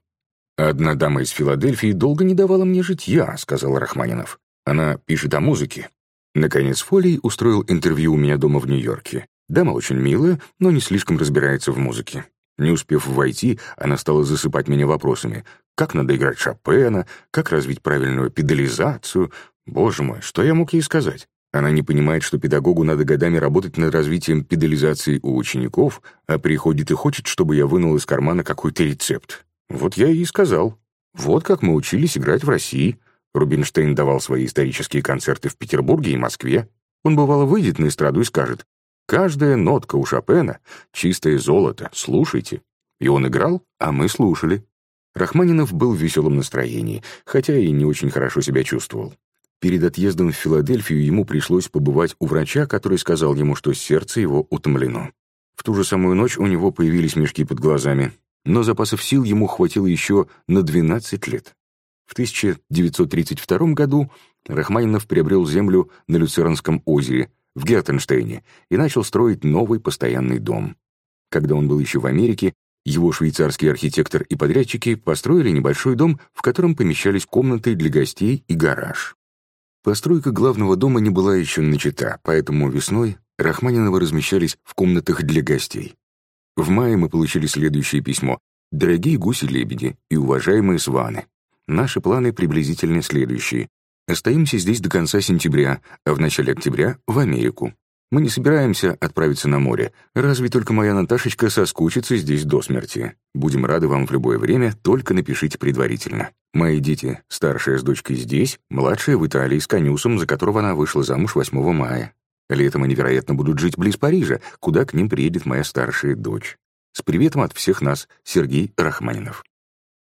«Одна дама из Филадельфии долго не давала мне житья», — сказал Рахманинов. «Она пишет о музыке». Наконец, Фолий устроил интервью у меня дома в Нью-Йорке. Дама очень милая, но не слишком разбирается в музыке. Не успев войти, она стала засыпать меня вопросами. Как надо играть Шопена, как развить правильную педализацию. Боже мой, что я мог ей сказать? Она не понимает, что педагогу надо годами работать над развитием педализации у учеников, а приходит и хочет, чтобы я вынул из кармана какой-то рецепт. Вот я ей сказал. Вот как мы учились играть в России. Рубинштейн давал свои исторические концерты в Петербурге и Москве. Он, бывало, выйдет на эстраду и скажет, «Каждая нотка у Шопена — чистое золото, слушайте». И он играл, а мы слушали. Рахманинов был в веселом настроении, хотя и не очень хорошо себя чувствовал. Перед отъездом в Филадельфию ему пришлось побывать у врача, который сказал ему, что сердце его утомлено. В ту же самую ночь у него появились мешки под глазами, но запасов сил ему хватило еще на 12 лет. В 1932 году Рахманинов приобрел землю на Люцернском озере в Гертенштейне и начал строить новый постоянный дом. Когда он был еще в Америке, его швейцарский архитектор и подрядчики построили небольшой дом, в котором помещались комнаты для гостей и гараж. Постройка главного дома не была еще начата, поэтому весной Рахманиновы размещались в комнатах для гостей. В мае мы получили следующее письмо. «Дорогие гуси-лебеди и уважаемые сваны, наши планы приблизительно следующие. Остаемся здесь до конца сентября, а в начале октября — в Америку. Мы не собираемся отправиться на море, разве только моя Наташечка соскучится здесь до смерти. Будем рады вам в любое время, только напишите предварительно. Мои дети, старшая с дочкой здесь, младшая в Италии с конюсом, за которого она вышла замуж 8 мая. Летом они, вероятно, будут жить близ Парижа, куда к ним приедет моя старшая дочь. С приветом от всех нас, Сергей Рахманинов.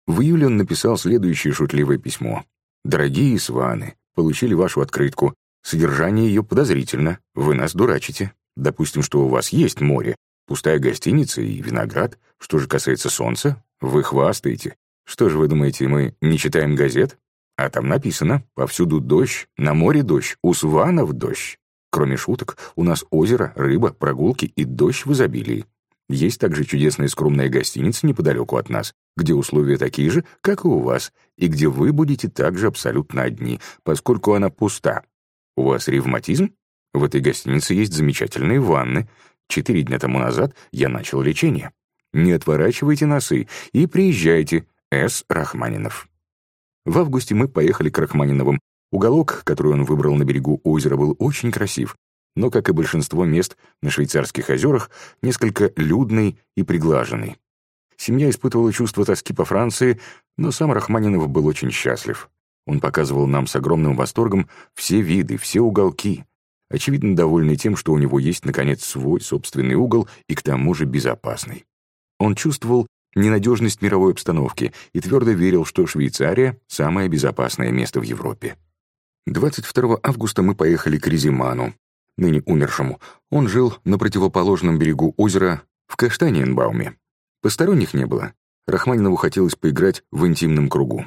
В июле он написал следующее шутливое письмо. «Дорогие сваны, получили вашу открытку. Содержание ее подозрительно. Вы нас дурачите. Допустим, что у вас есть море, пустая гостиница и виноград. Что же касается солнца, вы хвастаете. Что же вы думаете, мы не читаем газет? А там написано, повсюду дождь, на море дождь, у сванов дождь. Кроме шуток, у нас озеро, рыба, прогулки и дождь в изобилии. Есть также чудесная скромная гостиница неподалеку от нас, где условия такие же, как и у вас, и где вы будете также абсолютно одни, поскольку она пуста. У вас ревматизм? В этой гостинице есть замечательные ванны. Четыре дня тому назад я начал лечение. Не отворачивайте носы и приезжайте, С. Рахманинов. В августе мы поехали к Рахманиновым. Уголок, который он выбрал на берегу озера, был очень красив, но, как и большинство мест на швейцарских озерах, несколько людный и приглаженный. Семья испытывала чувство тоски по Франции, но сам Рахманинов был очень счастлив. Он показывал нам с огромным восторгом все виды, все уголки, очевидно довольный тем, что у него есть, наконец, свой собственный угол и к тому же безопасный. Он чувствовал ненадежность мировой обстановки и твердо верил, что Швейцария — самое безопасное место в Европе. 22 августа мы поехали к Резиману, ныне умершему. Он жил на противоположном берегу озера в Каштаниенбауме. Посторонних не было. Рахманинову хотелось поиграть в интимном кругу.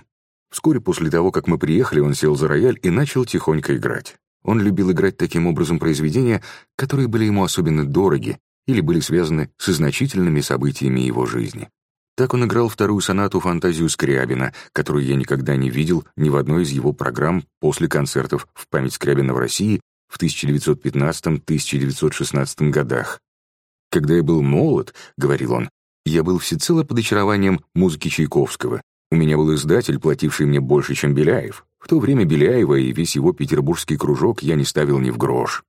Вскоре после того, как мы приехали, он сел за рояль и начал тихонько играть. Он любил играть таким образом произведения, которые были ему особенно дороги или были связаны со значительными событиями его жизни. Так он играл вторую сонату «Фантазию Скрябина», которую я никогда не видел ни в одной из его программ после концертов в память Скрябина в России в 1915-1916 годах. «Когда я был молод», — говорил он, — «я был всецело под очарованием музыки Чайковского, у меня был издатель, плативший мне больше, чем Беляев. В то время Беляева и весь его петербургский кружок я не ставил ни в грош.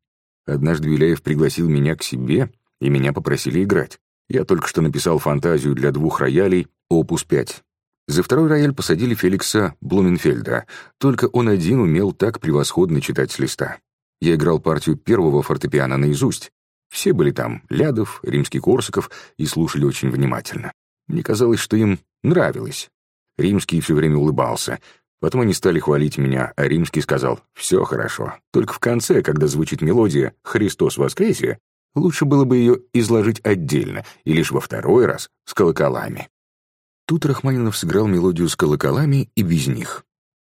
Однажды Беляев пригласил меня к себе, и меня попросили играть. Я только что написал фантазию для двух роялей, опус 5. За второй рояль посадили Феликса Блуменфельда, только он один умел так превосходно читать с листа. Я играл партию первого фортепиано наизусть. Все были там, Лядов, Римский-Корсаков, и слушали очень внимательно. Мне казалось, что им нравилось. Римский все время улыбался. Потом они стали хвалить меня, а Римский сказал «Все хорошо. Только в конце, когда звучит мелодия «Христос воскресе», Лучше было бы ее изложить отдельно, и лишь во второй раз с колоколами. Тут Рахманинов сыграл мелодию с колоколами и без них.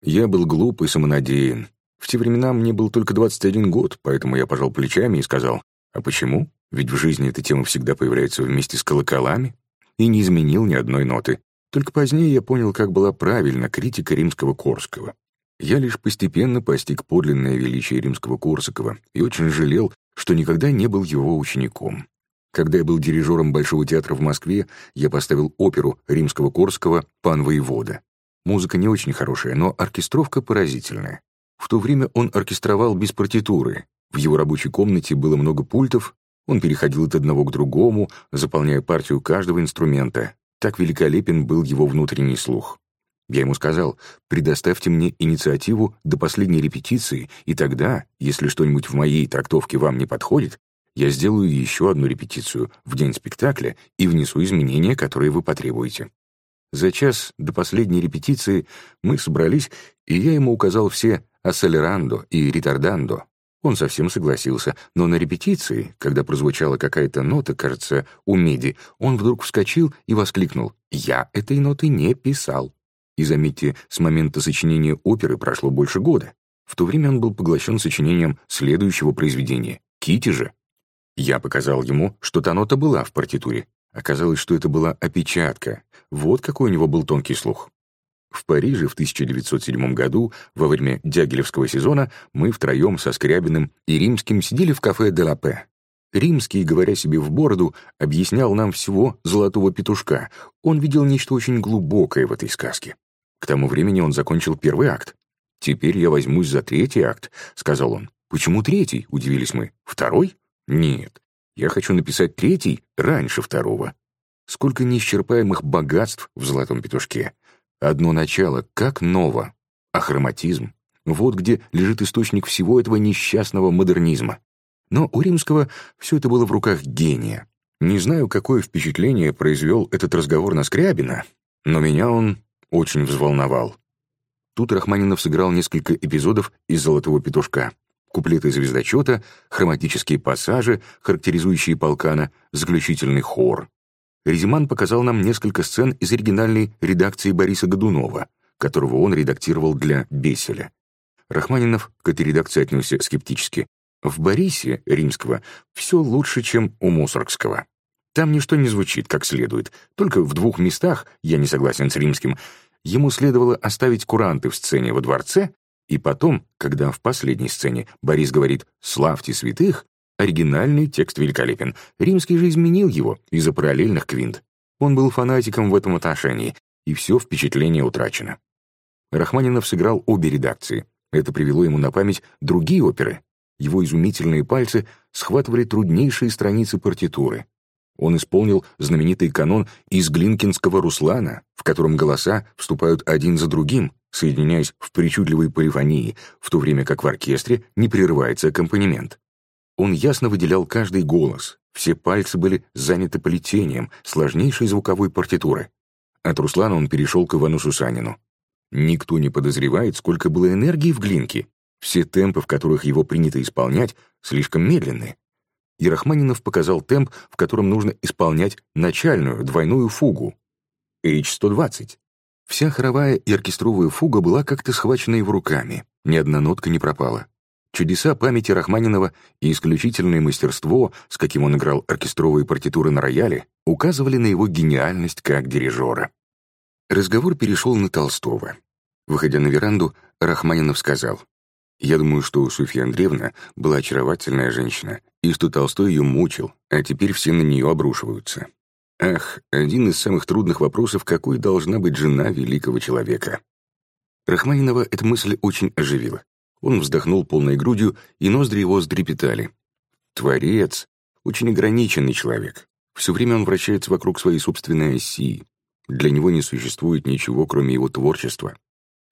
Я был глуп и самонадеян. В те времена мне был только 21 год, поэтому я пожал плечами и сказал, «А почему? Ведь в жизни эта тема всегда появляется вместе с колоколами». И не изменил ни одной ноты. Только позднее я понял, как была правильна критика римского Корского. Я лишь постепенно постиг подлинное величие римского Корсакова и очень жалел, что никогда не был его учеником. Когда я был дирижером Большого театра в Москве, я поставил оперу римского Корского «Пан воевода». Музыка не очень хорошая, но оркестровка поразительная. В то время он оркестровал без партитуры. В его рабочей комнате было много пультов, он переходил от одного к другому, заполняя партию каждого инструмента. Так великолепен был его внутренний слух. Я ему сказал, предоставьте мне инициативу до последней репетиции, и тогда, если что-нибудь в моей трактовке вам не подходит, я сделаю еще одну репетицию в день спектакля и внесу изменения, которые вы потребуете. За час до последней репетиции мы собрались, и я ему указал все «акселерандо» и «ретардандо». Он совсем согласился, но на репетиции, когда прозвучала какая-то нота, кажется, у меди, он вдруг вскочил и воскликнул «Я этой ноты не писал». И заметьте, с момента сочинения оперы прошло больше года. В то время он был поглощен сочинением следующего произведения «Кити же». Я показал ему, что та нота была в партитуре. Оказалось, что это была опечатка. Вот какой у него был тонкий слух. В Париже в 1907 году, во время Дягилевского сезона, мы втроем со Скрябиным и Римским сидели в кафе «Де ла Римский, говоря себе в бороду, объяснял нам всего «Золотого петушка». Он видел нечто очень глубокое в этой сказке. К тому времени он закончил первый акт. «Теперь я возьмусь за третий акт», — сказал он. «Почему третий?» — удивились мы. «Второй?» «Нет. Я хочу написать третий раньше второго». Сколько неисчерпаемых богатств в «Золотом петушке». Одно начало, как ново. А хроматизм — вот где лежит источник всего этого несчастного модернизма. Но у Римского все это было в руках гения. Не знаю, какое впечатление произвел этот разговор на Скрябина, но меня он очень взволновал. Тут Рахманинов сыграл несколько эпизодов из «Золотого петушка». Куплеты звездочета, хроматические пассажи, характеризующие полкана, заключительный хор. Резиман показал нам несколько сцен из оригинальной редакции Бориса Годунова, которого он редактировал для Беселя. Рахманинов к этой редакции отнесся скептически. В Борисе Римского все лучше, чем у Мусоргского. Там ничто не звучит как следует. Только в двух местах, я не согласен с римским, ему следовало оставить куранты в сцене во дворце, и потом, когда в последней сцене Борис говорит «славьте святых», оригинальный текст великолепен. Римский же изменил его из-за параллельных квинт. Он был фанатиком в этом отношении, и все впечатление утрачено. Рахманинов сыграл обе редакции. Это привело ему на память другие оперы. Его изумительные пальцы схватывали труднейшие страницы партитуры. Он исполнил знаменитый канон из Глинкинского Руслана, в котором голоса вступают один за другим, соединяясь в причудливой полифонии, в то время как в оркестре не прерывается аккомпанемент. Он ясно выделял каждый голос, все пальцы были заняты плетением сложнейшей звуковой партитуры. От Руслана он перешел к Ивану Сусанину. Никто не подозревает, сколько было энергии в Глинке. Все темпы, в которых его принято исполнять, слишком медленные и Рахманинов показал темп, в котором нужно исполнять начальную двойную фугу H-120. Вся хоровая и оркестровая фуга была как-то схвачена его руками, ни одна нотка не пропала. Чудеса памяти Рахманинова и исключительное мастерство, с каким он играл оркестровые партитуры на рояле, указывали на его гениальность как дирижера. Разговор перешел на Толстого. Выходя на веранду, Рахманинов сказал, «Я думаю, что Софья Андреевна была очаровательная женщина, и что Толстой ее мучил, а теперь все на нее обрушиваются. Ах, один из самых трудных вопросов, какой должна быть жена великого человека. Рахманинова эта мысль очень оживила. Он вздохнул полной грудью, и ноздри его сдрепетали. Творец — очень ограниченный человек. Все время он вращается вокруг своей собственной оси. Для него не существует ничего, кроме его творчества.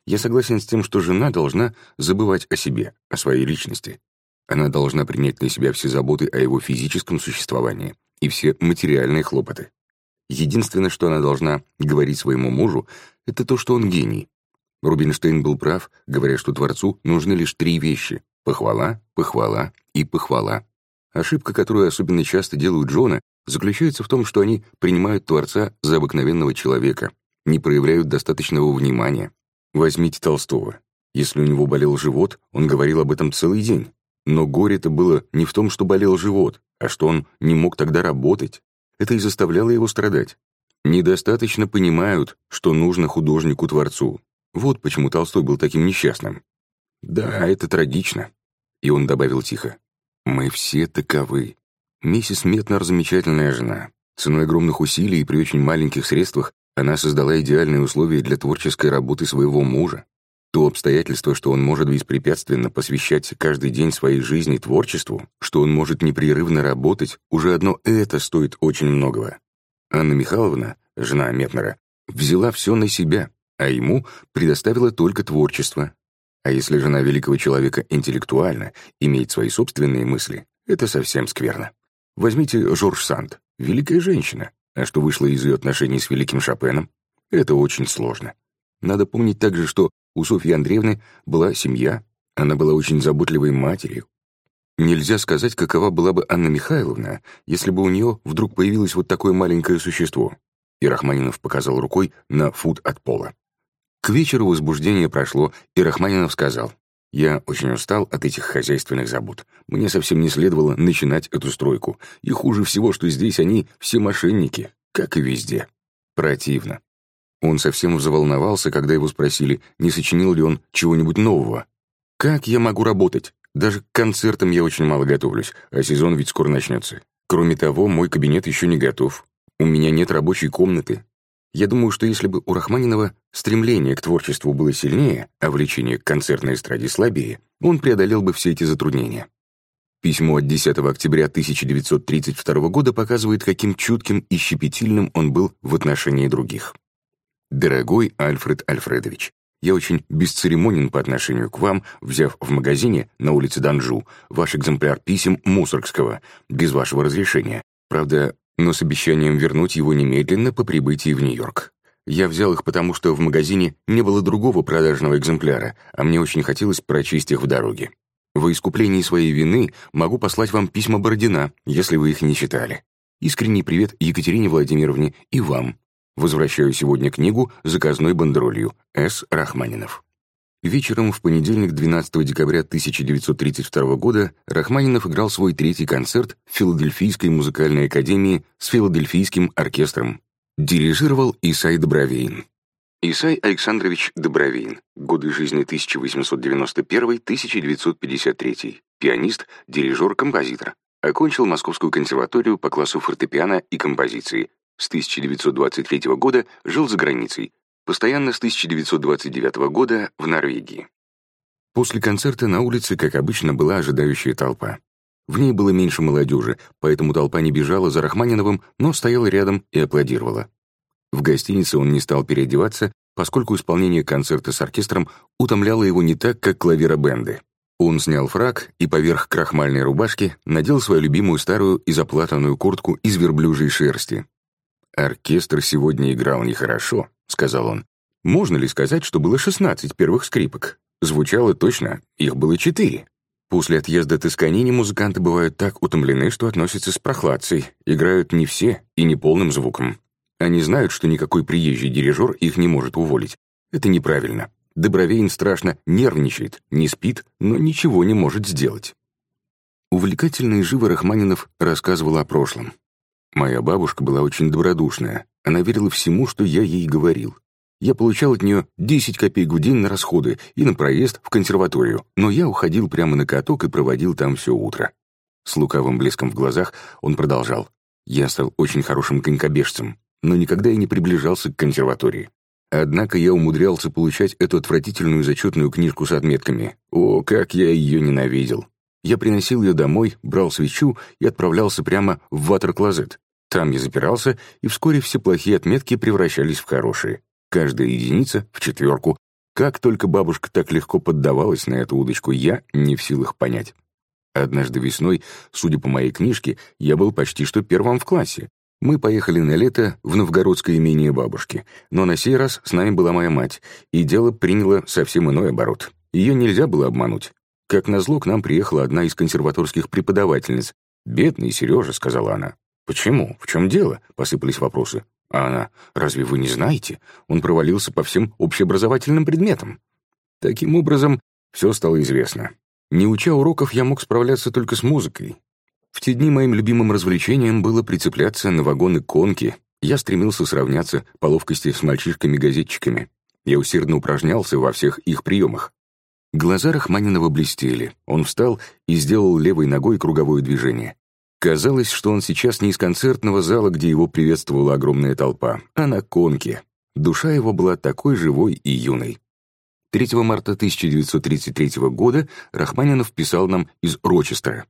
Я согласен с тем, что жена должна забывать о себе, о своей личности, она должна принять на себя все заботы о его физическом существовании и все материальные хлопоты. Единственное, что она должна говорить своему мужу, это то, что он гений. Рубинштейн был прав, говоря, что Творцу нужны лишь три вещи — похвала, похвала и похвала. Ошибка, которую особенно часто делают жены, заключается в том, что они принимают Творца за обыкновенного человека, не проявляют достаточного внимания. Возьмите Толстого. Если у него болел живот, он говорил об этом целый день. Но горе-то было не в том, что болел живот, а что он не мог тогда работать. Это и заставляло его страдать. Недостаточно понимают, что нужно художнику-творцу. Вот почему Толстой был таким несчастным. Да, это трагично. И он добавил тихо. Мы все таковы. Миссис Метнер замечательная жена. Ценой огромных усилий и при очень маленьких средствах она создала идеальные условия для творческой работы своего мужа. То обстоятельство, что он может беспрепятственно посвящать каждый день своей жизни творчеству, что он может непрерывно работать, уже одно это стоит очень многого. Анна Михайловна, жена Метнера, взяла все на себя, а ему предоставила только творчество. А если жена великого человека интеллектуальна, имеет свои собственные мысли, это совсем скверно. Возьмите Жорж Санд, великая женщина, а что вышло из ее отношений с великим Шопеном, это очень сложно. Надо помнить также, что у Софьи Андреевны была семья, она была очень заботливой матерью. Нельзя сказать, какова была бы Анна Михайловна, если бы у нее вдруг появилось вот такое маленькое существо. И Рахманинов показал рукой на фут от пола. К вечеру возбуждение прошло, и Рахманинов сказал, «Я очень устал от этих хозяйственных забот. Мне совсем не следовало начинать эту стройку. И хуже всего, что здесь они все мошенники, как и везде. Противно. Он совсем заволновался, когда его спросили, не сочинил ли он чего-нибудь нового. «Как я могу работать? Даже к концертам я очень мало готовлюсь, а сезон ведь скоро начнется. Кроме того, мой кабинет еще не готов. У меня нет рабочей комнаты. Я думаю, что если бы у Рахманинова стремление к творчеству было сильнее, а влечение к концертной эстраде слабее, он преодолел бы все эти затруднения». Письмо от 10 октября 1932 года показывает, каким чутким и щепетильным он был в отношении других. «Дорогой Альфред Альфредович, я очень бесцеремонен по отношению к вам, взяв в магазине на улице Данжу ваш экземпляр писем Мусоргского, без вашего разрешения. Правда, но с обещанием вернуть его немедленно по прибытии в Нью-Йорк. Я взял их потому, что в магазине не было другого продажного экземпляра, а мне очень хотелось прочесть их в дороге. Во искуплении своей вины могу послать вам письма Бородина, если вы их не читали. Искренний привет Екатерине Владимировне и вам, Возвращаю сегодня книгу заказной бандеролью. С. Рахманинов. Вечером в понедельник, 12 декабря 1932 года, Рахманинов играл свой третий концерт в Филадельфийской музыкальной академии с филадельфийским оркестром. Дирижировал Исай Добровейн. Исай Александрович Добровейн. Годы жизни 1891-1953. Пианист, дирижер, композитор. Окончил Московскую консерваторию по классу фортепиано и композиции, с 1923 года жил за границей, постоянно с 1929 года в Норвегии. После концерта на улице, как обычно, была ожидающая толпа. В ней было меньше молодежи, поэтому толпа не бежала за Рахманиновым, но стояла рядом и аплодировала. В гостинице он не стал переодеваться, поскольку исполнение концерта с оркестром утомляло его не так, как клавира бенды. Он снял фраг и поверх крахмальной рубашки надел свою любимую старую и заплатанную куртку из верблюжьей шерсти. «Оркестр сегодня играл нехорошо», — сказал он. «Можно ли сказать, что было 16 первых скрипок? Звучало точно, их было четыре. После отъезда Тосканини музыканты бывают так утомлены, что относятся с прохладцей, играют не все и не полным звуком. Они знают, что никакой приезжий дирижер их не может уволить. Это неправильно. Добровейн страшно нервничает, не спит, но ничего не может сделать». Увлекательный живо Рахманинов рассказывал о прошлом. Моя бабушка была очень добродушная. Она верила всему, что я ей говорил. Я получал от нее 10 копеек в день на расходы и на проезд в консерваторию, но я уходил прямо на каток и проводил там все утро. С лукавым блеском в глазах он продолжал. Я стал очень хорошим конькобежцем, но никогда и не приближался к консерватории. Однако я умудрялся получать эту отвратительную зачетную книжку с отметками. О, как я ее ненавидел. Я приносил ее домой, брал свечу и отправлялся прямо в ватер-клозет. Там я запирался, и вскоре все плохие отметки превращались в хорошие. Каждая единица — в четверку. Как только бабушка так легко поддавалась на эту удочку, я не в силах понять. Однажды весной, судя по моей книжке, я был почти что первым в классе. Мы поехали на лето в новгородское имение бабушки, но на сей раз с нами была моя мать, и дело приняло совсем иной оборот. Ее нельзя было обмануть. Как назло, к нам приехала одна из консерваторских преподавательниц, «Бедный Сережа», — сказала она. «Почему? В чем дело?» — посыпались вопросы. А она, «Разве вы не знаете? Он провалился по всем общеобразовательным предметам». Таким образом, все стало известно. Не уча уроков, я мог справляться только с музыкой. В те дни моим любимым развлечением было прицепляться на вагоны конки. Я стремился сравняться по ловкости с мальчишками-газетчиками. Я усердно упражнялся во всех их приемах. Глаза Рахманинова блестели. Он встал и сделал левой ногой круговое движение. Казалось, что он сейчас не из концертного зала, где его приветствовала огромная толпа, а на конке. Душа его была такой живой и юной. 3 марта 1933 года Рахманинов писал нам из Рочестера.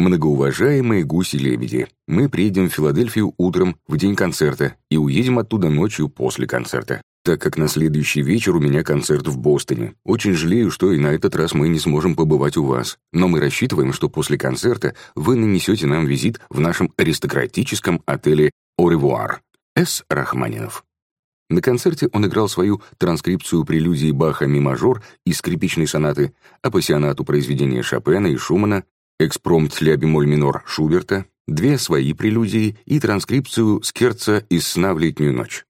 «Многоуважаемые гуси-лебеди, мы приедем в Филадельфию утром в день концерта и уедем оттуда ночью после концерта так как на следующий вечер у меня концерт в Бостоне. Очень жалею, что и на этот раз мы не сможем побывать у вас, но мы рассчитываем, что после концерта вы нанесете нам визит в нашем аристократическом отеле «Оревуар». С. Рахманинов. На концерте он играл свою транскрипцию прелюдии Баха ми-мажор из скрипичной сонаты, апассионату произведения Шопена и Шумана, экспромт ля бемоль минор Шуберта, две свои прелюдии и транскрипцию скерца из «Сна в летнюю ночь».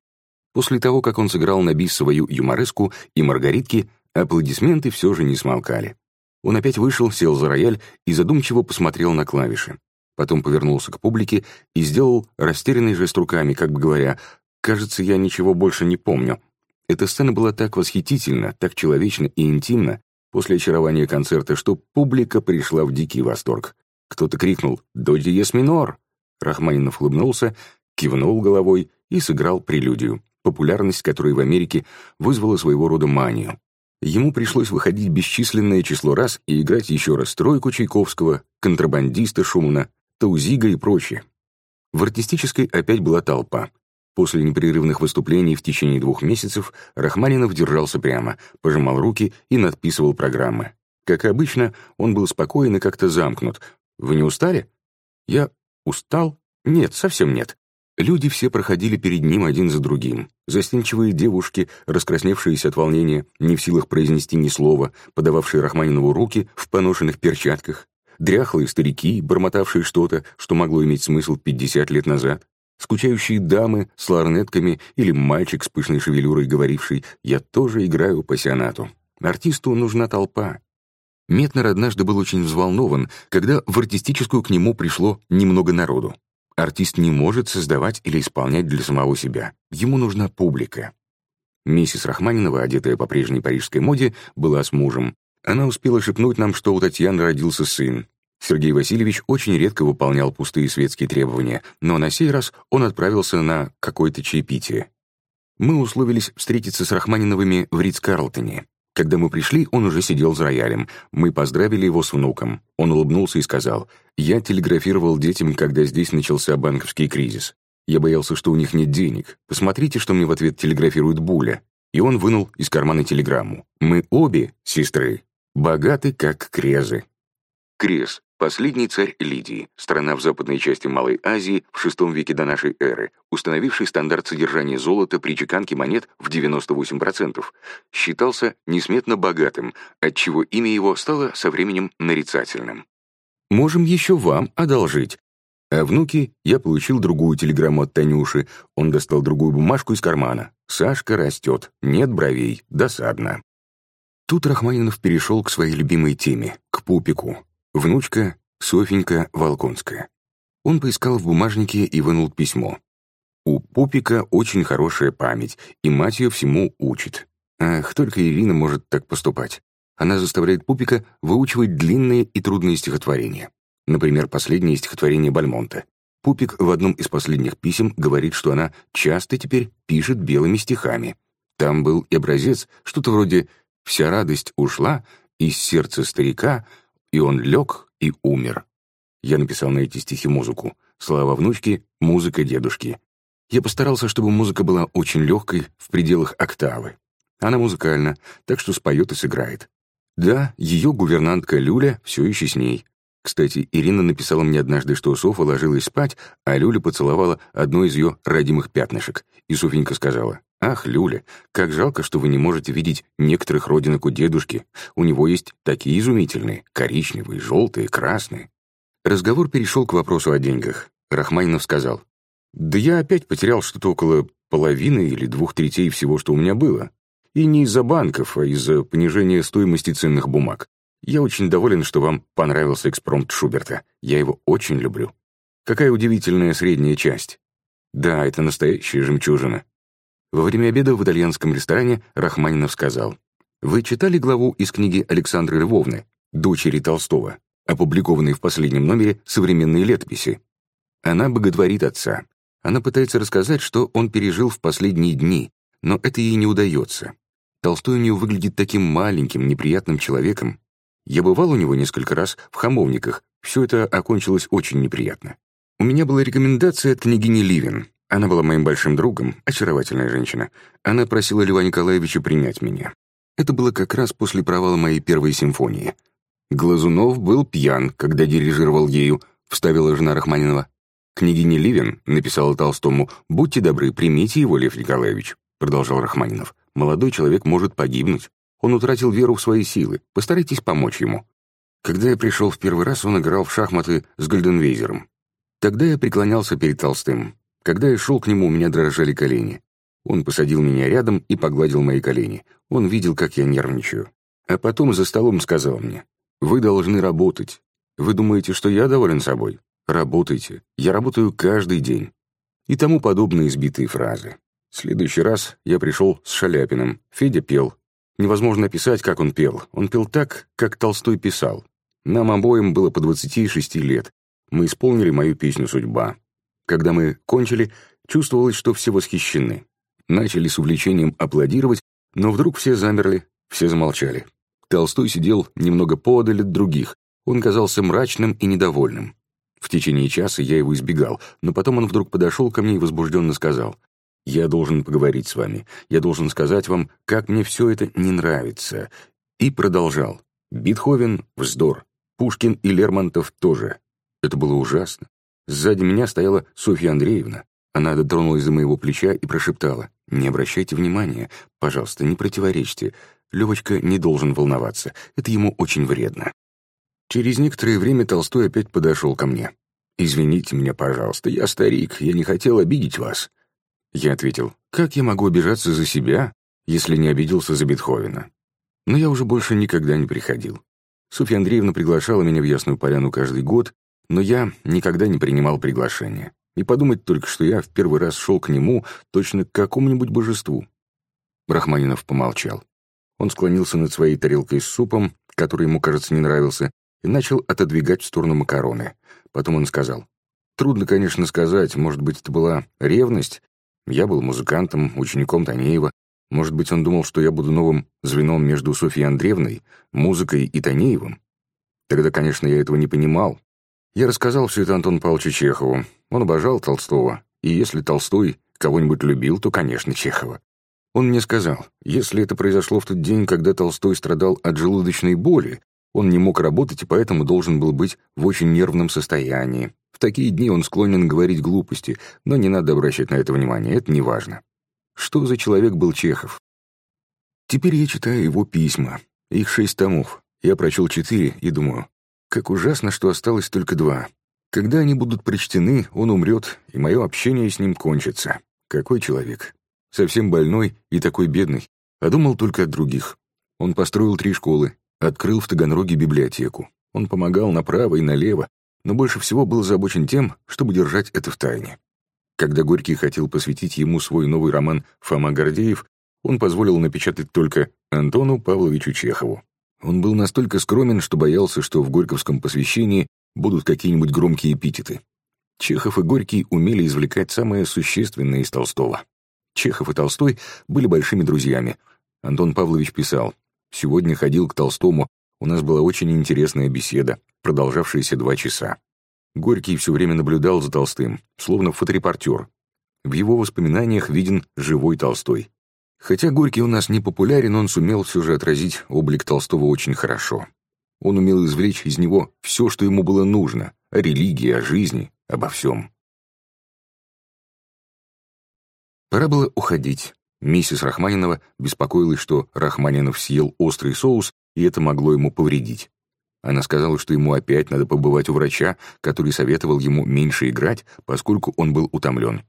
После того, как он сыграл на бис свою юмореску и маргаритки, аплодисменты все же не смолкали. Он опять вышел, сел за рояль и задумчиво посмотрел на клавиши. Потом повернулся к публике и сделал растерянный жест руками, как бы говоря, «Кажется, я ничего больше не помню». Эта сцена была так восхитительна, так человечна и интимна после очарования концерта, что публика пришла в дикий восторг. Кто-то крикнул «До диез минор!». Рахманинов улыбнулся, кивнул головой и сыграл прелюдию популярность которой в Америке вызвала своего рода манию. Ему пришлось выходить бесчисленное число раз и играть еще раз тройку Чайковского, контрабандиста Шумана, Таузига и прочее. В артистической опять была толпа. После непрерывных выступлений в течение двух месяцев Рахманинов держался прямо, пожимал руки и надписывал программы. Как обычно, он был спокоен и как-то замкнут. «Вы не устали?» «Я устал?» «Нет, совсем нет. Люди все проходили перед ним один за другим. Застенчивые девушки, раскрасневшиеся от волнения, не в силах произнести ни слова, подававшие Рахманинову руки в поношенных перчатках. Дряхлые старики, бормотавшие что-то, что могло иметь смысл 50 лет назад. Скучающие дамы с ларнетками или мальчик с пышной шевелюрой, говоривший «Я тоже играю по сионату». Артисту нужна толпа. Метнер однажды был очень взволнован, когда в артистическую к нему пришло немного народу. Артист не может создавать или исполнять для самого себя. Ему нужна публика. Миссис Рахманинова, одетая по прежней парижской моде, была с мужем. Она успела шепнуть нам, что у Татьяны родился сын. Сергей Васильевич очень редко выполнял пустые светские требования, но на сей раз он отправился на какое-то чаепитие. Мы условились встретиться с Рахманиновыми в Ридс-Карлтоне. Когда мы пришли, он уже сидел за роялем. Мы поздравили его с внуком. Он улыбнулся и сказал, «Я телеграфировал детям, когда здесь начался банковский кризис. Я боялся, что у них нет денег. Посмотрите, что мне в ответ телеграфирует Буля». И он вынул из кармана телеграмму. «Мы обе, сестры, богаты, как крезы». Крез Последний царь Лидии, страна в западной части Малой Азии в VI веке до нашей эры, установивший стандарт содержания золота при чеканке монет в 98%, считался несметно богатым, отчего имя его стало со временем нарицательным. «Можем еще вам одолжить». А внуки я получил другую телеграмму от Танюши. Он достал другую бумажку из кармана. «Сашка растет, нет бровей, досадно». Тут Рахманинов перешел к своей любимой теме, к пупику. Внучка Софенька Волконская. Он поискал в бумажнике и вынул письмо. У Пупика очень хорошая память, и мать ее всему учит. Ах, только Ирина может так поступать. Она заставляет Пупика выучивать длинные и трудные стихотворения. Например, последнее стихотворение Бальмонта. Пупик в одном из последних писем говорит, что она часто теперь пишет белыми стихами. Там был и образец, что-то вроде «Вся радость ушла из сердца старика, и он лег и умер. Я написал на эти стихи музыку. Слова внучки, музыка дедушки. Я постарался, чтобы музыка была очень легкой, в пределах октавы. Она музыкальна, так что споет и сыграет. Да, ее гувернантка Люля все еще с ней. Кстати, Ирина написала мне однажды, что Софа ложилась спать, а Люля поцеловала одно из ее родимых пятнышек. И Софенька сказала, «Ах, Люля, как жалко, что вы не можете видеть некоторых родинок у дедушки. У него есть такие изумительные, коричневые, желтые, красные». Разговор перешел к вопросу о деньгах. Рахманинов сказал, «Да я опять потерял что-то около половины или двух третей всего, что у меня было. И не из-за банков, а из-за понижения стоимости ценных бумаг. Я очень доволен, что вам понравился экспромт Шуберта. Я его очень люблю. Какая удивительная средняя часть. Да, это настоящая жемчужина. Во время обеда в итальянском ресторане Рахманинов сказал, «Вы читали главу из книги Александры Львовны, дочери Толстого, опубликованной в последнем номере «Современные летописи»? Она боготворит отца. Она пытается рассказать, что он пережил в последние дни, но это ей не удается. Толстой у нее выглядит таким маленьким, неприятным человеком. Я бывал у него несколько раз в хамовниках, все это окончилось очень неприятно. У меня была рекомендация от княгини Ливин, она была моим большим другом, очаровательная женщина. Она просила Льва Николаевича принять меня. Это было как раз после провала моей первой симфонии. Глазунов был пьян, когда дирижировал ею, вставила жена Рахманинова. Княгиня Ливин написала Толстому «Будьте добры, примите его, Лев Николаевич», продолжал Рахманинов. «Молодой человек может погибнуть. Он утратил веру в свои силы. Постарайтесь помочь ему». Когда я пришел в первый раз, он играл в шахматы с Гольденвейзером. Тогда я преклонялся перед Толстым. Когда я шел к нему, у меня дрожали колени. Он посадил меня рядом и погладил мои колени. Он видел, как я нервничаю. А потом за столом сказал мне, «Вы должны работать. Вы думаете, что я доволен собой? Работайте. Я работаю каждый день». И тому подобные избитые фразы. В следующий раз я пришел с Шаляпиным. Федя пел. Невозможно описать, как он пел. Он пел так, как Толстой писал. Нам обоим было по 26 лет. Мы исполнили мою песню «Судьба». Когда мы кончили, чувствовалось, что все восхищены. Начали с увлечением аплодировать, но вдруг все замерли, все замолчали. Толстой сидел немного подаль от других. Он казался мрачным и недовольным. В течение часа я его избегал, но потом он вдруг подошел ко мне и возбужденно сказал, «Я должен поговорить с вами. Я должен сказать вам, как мне все это не нравится». И продолжал. Бетховен — вздор. Пушкин и Лермонтов тоже. Это было ужасно. Сзади меня стояла Софья Андреевна. Она дотронулась до моего плеча и прошептала. «Не обращайте внимания. Пожалуйста, не противоречьте. Левочка не должен волноваться. Это ему очень вредно». Через некоторое время Толстой опять подошел ко мне. «Извините меня, пожалуйста, я старик, я не хотел обидеть вас». Я ответил, «Как я могу обижаться за себя, если не обиделся за Бетховена?» Но я уже больше никогда не приходил. Софья Андреевна приглашала меня в Ясную Поляну каждый год, но я никогда не принимал приглашения. И подумать только, что я в первый раз шел к нему точно к какому-нибудь божеству. Рахманинов помолчал. Он склонился над своей тарелкой с супом, который ему, кажется, не нравился, и начал отодвигать в сторону макароны. Потом он сказал, «Трудно, конечно, сказать, может быть, это была ревность. Я был музыкантом, учеником Танеева. Может быть, он думал, что я буду новым звеном между Софьей Андреевной, музыкой и Танеевым. Тогда, конечно, я этого не понимал, я рассказал все это Антону Павловичу Чехову. Он обожал Толстого, и если Толстой кого-нибудь любил, то, конечно, Чехова. Он мне сказал, если это произошло в тот день, когда Толстой страдал от желудочной боли, он не мог работать и поэтому должен был быть в очень нервном состоянии. В такие дни он склонен говорить глупости, но не надо обращать на это внимание, это не важно. Что за человек был Чехов? Теперь я читаю его письма. Их шесть томов. Я прочел четыре и думаю, как ужасно, что осталось только два. Когда они будут прочтены, он умрет, и мое общение с ним кончится. Какой человек. Совсем больной и такой бедный. А думал только о других. Он построил три школы, открыл в Таганроге библиотеку. Он помогал направо и налево, но больше всего был озабочен тем, чтобы держать это в тайне. Когда Горький хотел посвятить ему свой новый роман «Фома Гордеев», он позволил напечатать только Антону Павловичу Чехову. Он был настолько скромен, что боялся, что в Горьковском посвящении будут какие-нибудь громкие эпитеты. Чехов и Горький умели извлекать самое существенное из Толстого. Чехов и Толстой были большими друзьями. Антон Павлович писал, «Сегодня ходил к Толстому, у нас была очень интересная беседа, продолжавшаяся два часа. Горький все время наблюдал за Толстым, словно фоторепортер. В его воспоминаниях виден живой Толстой. Хотя Горький у нас не популярен, он сумел все же отразить облик Толстого очень хорошо. Он умел извлечь из него все, что ему было нужно, о религии, о жизни, обо всем. Пора было уходить. Миссис Рахманинова беспокоилась, что Рахманинов съел острый соус, и это могло ему повредить. Она сказала, что ему опять надо побывать у врача, который советовал ему меньше играть, поскольку он был утомлен.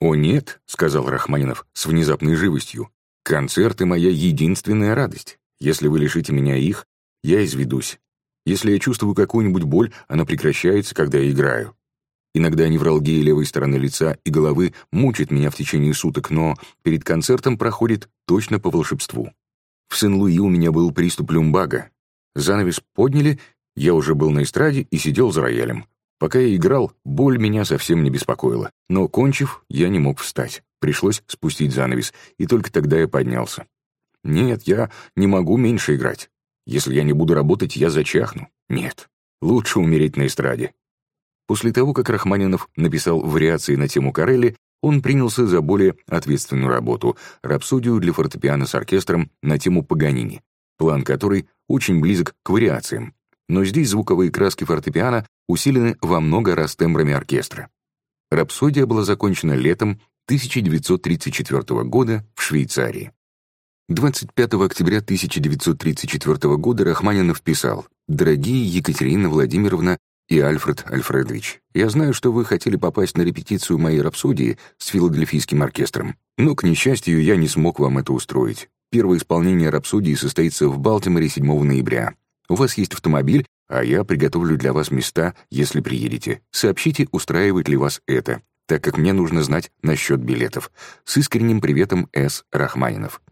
«О нет», — сказал Рахманинов с внезапной живостью, «концерты — моя единственная радость. Если вы лишите меня их, я изведусь. Если я чувствую какую-нибудь боль, она прекращается, когда я играю. Иногда невралгия левой стороны лица и головы мучит меня в течение суток, но перед концертом проходит точно по волшебству. В Сен-Луи у меня был приступ люмбага. Занавес подняли, я уже был на эстраде и сидел за роялем. Пока я играл, боль меня совсем не беспокоила. Но, кончив, я не мог встать. Пришлось спустить занавес, и только тогда я поднялся. Нет, я не могу меньше играть. Если я не буду работать, я зачахну. Нет, лучше умереть на эстраде. После того, как Рахманинов написал вариации на тему Карелли, он принялся за более ответственную работу — рапсодию для фортепиано с оркестром на тему Паганини, план которой очень близок к вариациям. Но здесь звуковые краски фортепиано усилены во много раз тембрами оркестра. Рапсодия была закончена летом 1934 года в Швейцарии. 25 октября 1934 года Рахманинов писал «Дорогие Екатерина Владимировна и Альфред Альфредович, я знаю, что вы хотели попасть на репетицию моей рапсодии с филадельфийским оркестром, но, к несчастью, я не смог вам это устроить. Первое исполнение рапсодии состоится в Балтиморе 7 ноября. У вас есть автомобиль, а я приготовлю для вас места, если приедете. Сообщите, устраивает ли вас это, так как мне нужно знать насчет билетов. С искренним приветом, С. Рахманинов.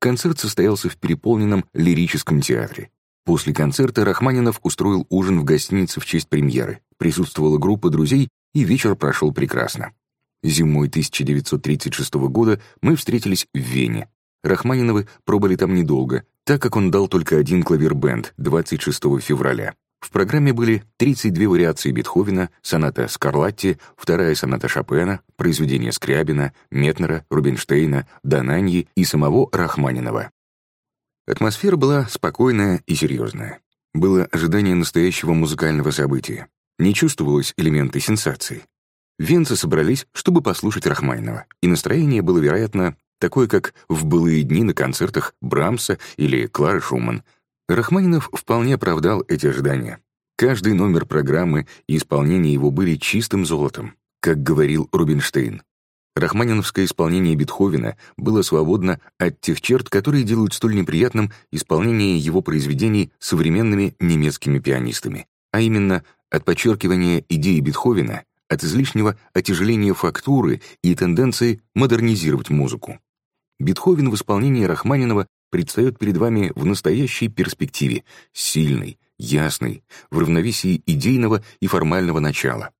Концерт состоялся в переполненном лирическом театре. После концерта Рахманинов устроил ужин в гостинице в честь премьеры. Присутствовала группа друзей, и вечер прошел прекрасно. Зимой 1936 года мы встретились в Вене. Рахманиновы пробыли там недолго, так как он дал только один клавир-бенд 26 февраля. В программе были 32 вариации Бетховена, соната Скарлатти, вторая соната Шопена, произведения Скрябина, Метнера, Рубинштейна, Дананьи и самого Рахманинова. Атмосфера была спокойная и серьезная. Было ожидание настоящего музыкального события. Не чувствовалось элементы сенсации. Венцы собрались, чтобы послушать Рахманинова, и настроение было, вероятно, такое, как в былые дни на концертах Брамса или Клары Шуман, Рахманинов вполне оправдал эти ожидания. Каждый номер программы и исполнение его были чистым золотом, как говорил Рубинштейн. Рахманиновское исполнение Бетховена было свободно от тех черт, которые делают столь неприятным исполнение его произведений современными немецкими пианистами, а именно от подчеркивания идеи Бетховена, от излишнего отяжеления фактуры и тенденции модернизировать музыку. Бетховен в исполнении Рахманинова предстает перед вами в настоящей перспективе, сильный, ясный, в равновесии идейного и формального начала.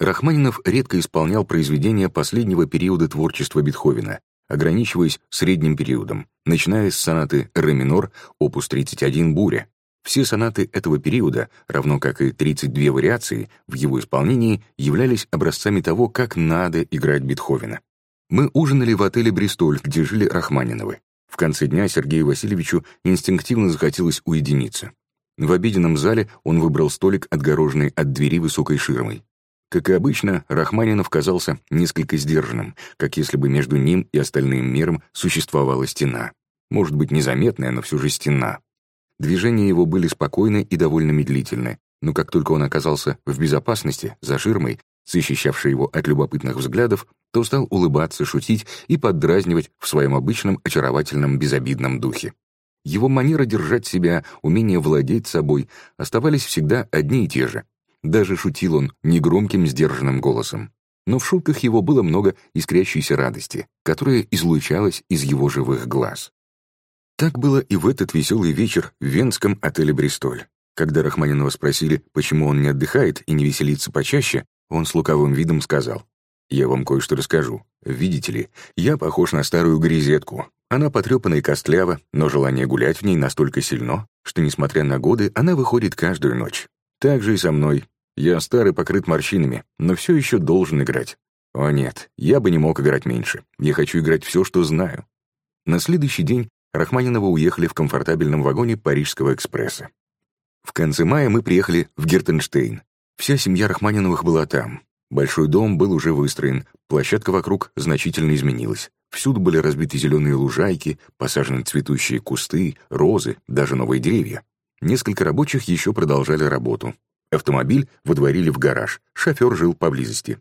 Рахманинов редко исполнял произведения последнего периода творчества Бетховена, ограничиваясь средним периодом, начиная с сонаты «Ре минор», опус 31 «Буря». Все сонаты этого периода, равно как и 32 вариации, в его исполнении являлись образцами того, как надо играть Бетховена. Мы ужинали в отеле «Бристоль», где жили Рахманиновы. В конце дня Сергею Васильевичу инстинктивно захотелось уединиться. В обеденном зале он выбрал столик, отгороженный от двери высокой ширмой. Как и обычно, Рахманинов казался несколько сдержанным, как если бы между ним и остальным миром существовала стена. Может быть, незаметная, но все же стена. Движения его были спокойны и довольно медлительны, но как только он оказался в безопасности, за ширмой, защищавшей его от любопытных взглядов, то стал улыбаться, шутить и поддразнивать в своем обычном очаровательном безобидном духе. Его манера держать себя, умение владеть собой оставались всегда одни и те же. Даже шутил он негромким, сдержанным голосом. Но в шутках его было много искрящейся радости, которая излучалась из его живых глаз. Так было и в этот веселый вечер в венском отеле «Бристоль». Когда Рахманинова спросили, почему он не отдыхает и не веселится почаще, он с лукавым видом сказал, я вам кое-что расскажу. Видите ли, я похож на старую грезетку. Она потрепана и костлява, но желание гулять в ней настолько сильно, что, несмотря на годы, она выходит каждую ночь. Так же и со мной. Я старый покрыт морщинами, но все еще должен играть. О нет, я бы не мог играть меньше. Я хочу играть все, что знаю. На следующий день Рахманинова уехали в комфортабельном вагоне Парижского экспресса. В конце мая мы приехали в Гертенштейн. Вся семья Рахманиновых была там. Большой дом был уже выстроен, площадка вокруг значительно изменилась. Всюду были разбиты зеленые лужайки, посажены цветущие кусты, розы, даже новые деревья. Несколько рабочих еще продолжали работу. Автомобиль водворили в гараж, шофер жил поблизости.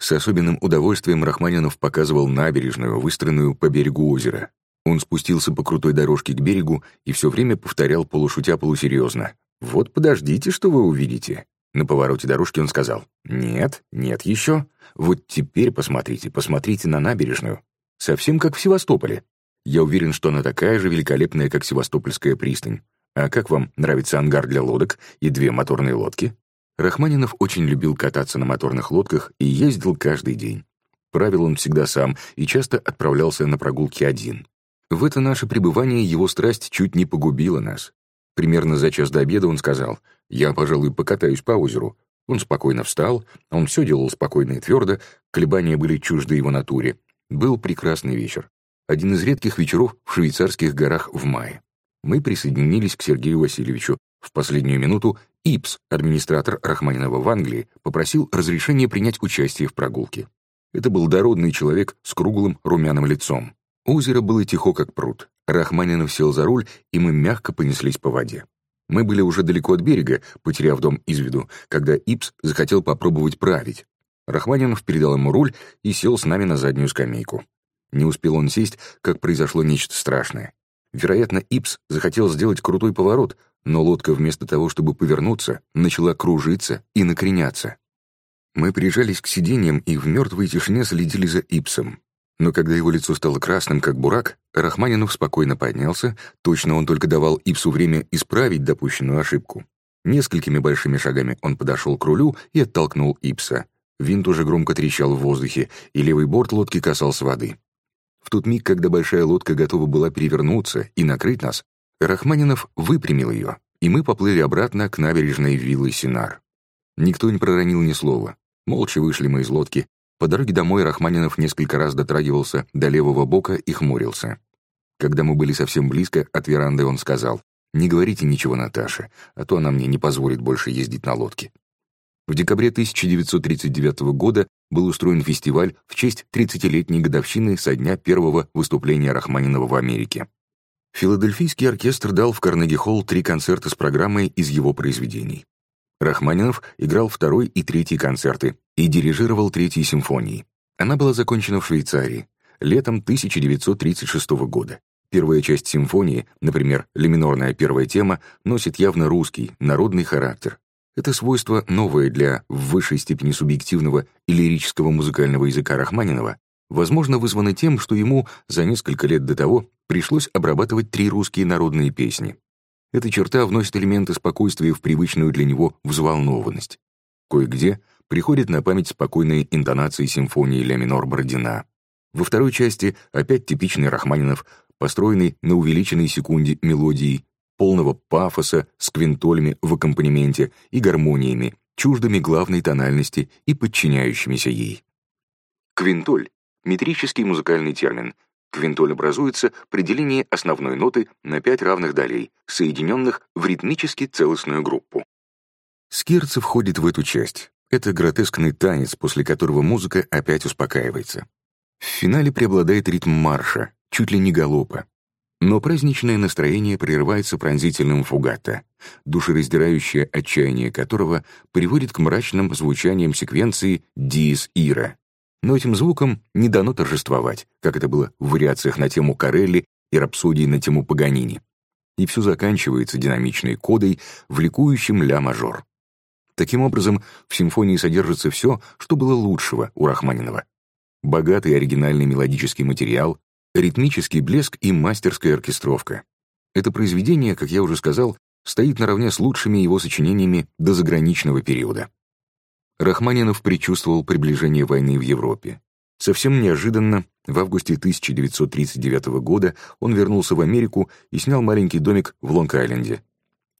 С особенным удовольствием Рахманинов показывал набережную, выстроенную по берегу озера. Он спустился по крутой дорожке к берегу и все время повторял полушутя полусерьезно. «Вот подождите, что вы увидите». На повороте дорожки он сказал «Нет, нет еще. Вот теперь посмотрите, посмотрите на набережную. Совсем как в Севастополе. Я уверен, что она такая же великолепная, как Севастопольская пристань. А как вам нравится ангар для лодок и две моторные лодки? Рахманинов очень любил кататься на моторных лодках и ездил каждый день. Правил он всегда сам и часто отправлялся на прогулки один. В это наше пребывание его страсть чуть не погубила нас. Примерно за час до обеда он сказал, «Я, пожалуй, покатаюсь по озеру». Он спокойно встал, он все делал спокойно и твердо, колебания были чужды его натуре. Был прекрасный вечер. Один из редких вечеров в швейцарских горах в мае мы присоединились к Сергею Васильевичу. В последнюю минуту Ипс, администратор Рахманинова в Англии, попросил разрешения принять участие в прогулке. Это был дородный человек с круглым румяным лицом. Озеро было тихо, как пруд. Рахманинов сел за руль, и мы мягко понеслись по воде. Мы были уже далеко от берега, потеряв дом из виду, когда Ипс захотел попробовать править. Рахманинов передал ему руль и сел с нами на заднюю скамейку. Не успел он сесть, как произошло нечто страшное. Вероятно, Ипс захотел сделать крутой поворот, но лодка вместо того, чтобы повернуться, начала кружиться и накреняться. Мы прижались к сиденьям и в мертвой тишине следили за Ипсом. Но когда его лицо стало красным, как бурак, Рахманинов спокойно поднялся, точно он только давал Ипсу время исправить допущенную ошибку. Несколькими большими шагами он подошел к рулю и оттолкнул Ипса. Винт уже громко трещал в воздухе, и левый борт лодки касался воды. В тот миг, когда большая лодка готова была перевернуться и накрыть нас, Рахманинов выпрямил ее, и мы поплыли обратно к набережной виллы Синар. Никто не проронил ни слова. Молча вышли мы из лодки. По дороге домой Рахманинов несколько раз дотрагивался до левого бока и хмурился. Когда мы были совсем близко от веранды, он сказал, «Не говорите ничего Наташе, а то она мне не позволит больше ездить на лодке». В декабре 1939 года был устроен фестиваль в честь 30-летней годовщины со дня первого выступления Рахманинова в Америке. Филадельфийский оркестр дал в Карнеги-холл три концерта с программой из его произведений. Рахманинов играл второй и третий концерты и дирижировал третьей симфонией. Она была закончена в Швейцарии летом 1936 года. Первая часть симфонии, например, леминорная первая тема, носит явно русский, народный характер. Это свойство новое для в высшей степени субъективного и лирического музыкального языка Рахманинова, возможно, вызвано тем, что ему за несколько лет до того пришлось обрабатывать три русские народные песни. Эта черта вносит элементы спокойствия в привычную для него взволнованность. Кое-где приходит на память спокойные интонации симфонии ля минор Бородина. Во второй части опять типичный Рахманинов, построенный на увеличенной секунде мелодии полного пафоса с квинтолями в аккомпанементе и гармониями, чуждыми главной тональности и подчиняющимися ей. Квинтоль — метрический музыкальный термин. Квинтоль образуется при делении основной ноты на пять равных долей, соединенных в ритмически целостную группу. Скирца входит в эту часть. Это гротескный танец, после которого музыка опять успокаивается. В финале преобладает ритм марша, чуть ли не галопа, но праздничное настроение прерывается пронзительным фугато, душераздирающее отчаяние которого приводит к мрачным звучаниям секвенции «Диез Ира». Но этим звуком не дано торжествовать, как это было в вариациях на тему Карелли и рапсодии на тему Паганини. И все заканчивается динамичной кодой в ликующем ля-мажор. Таким образом, в симфонии содержится все, что было лучшего у Рахманинова. Богатый оригинальный мелодический материал, ритмический блеск и мастерская оркестровка. Это произведение, как я уже сказал, стоит наравне с лучшими его сочинениями до заграничного периода. Рахманинов предчувствовал приближение войны в Европе. Совсем неожиданно, в августе 1939 года он вернулся в Америку и снял маленький домик в Лонг-Айленде.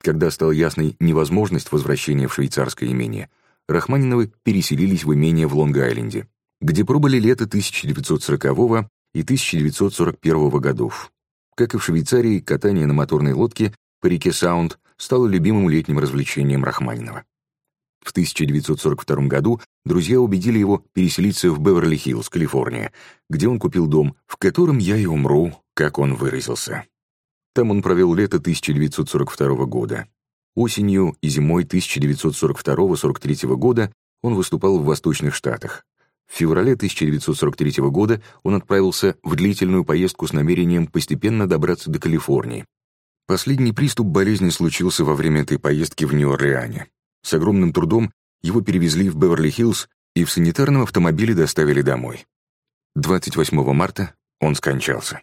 Когда стала ясной невозможность возвращения в швейцарское имение, Рахманиновы переселились в имение в Лонг-Айленде, где пробыли лето 1940 и 1941 годов. Как и в Швейцарии, катание на моторной лодке по реке Саунд стало любимым летним развлечением Рахманинова. В 1942 году друзья убедили его переселиться в Беверли-Хиллз, Калифорния, где он купил дом, в котором я и умру, как он выразился. Там он провел лето 1942 года. Осенью и зимой 1942-43 года он выступал в Восточных Штатах. В феврале 1943 года он отправился в длительную поездку с намерением постепенно добраться до Калифорнии. Последний приступ болезни случился во время этой поездки в Нью-Орлеане. С огромным трудом его перевезли в Беверли-Хиллз и в санитарном автомобиле доставили домой. 28 марта он скончался.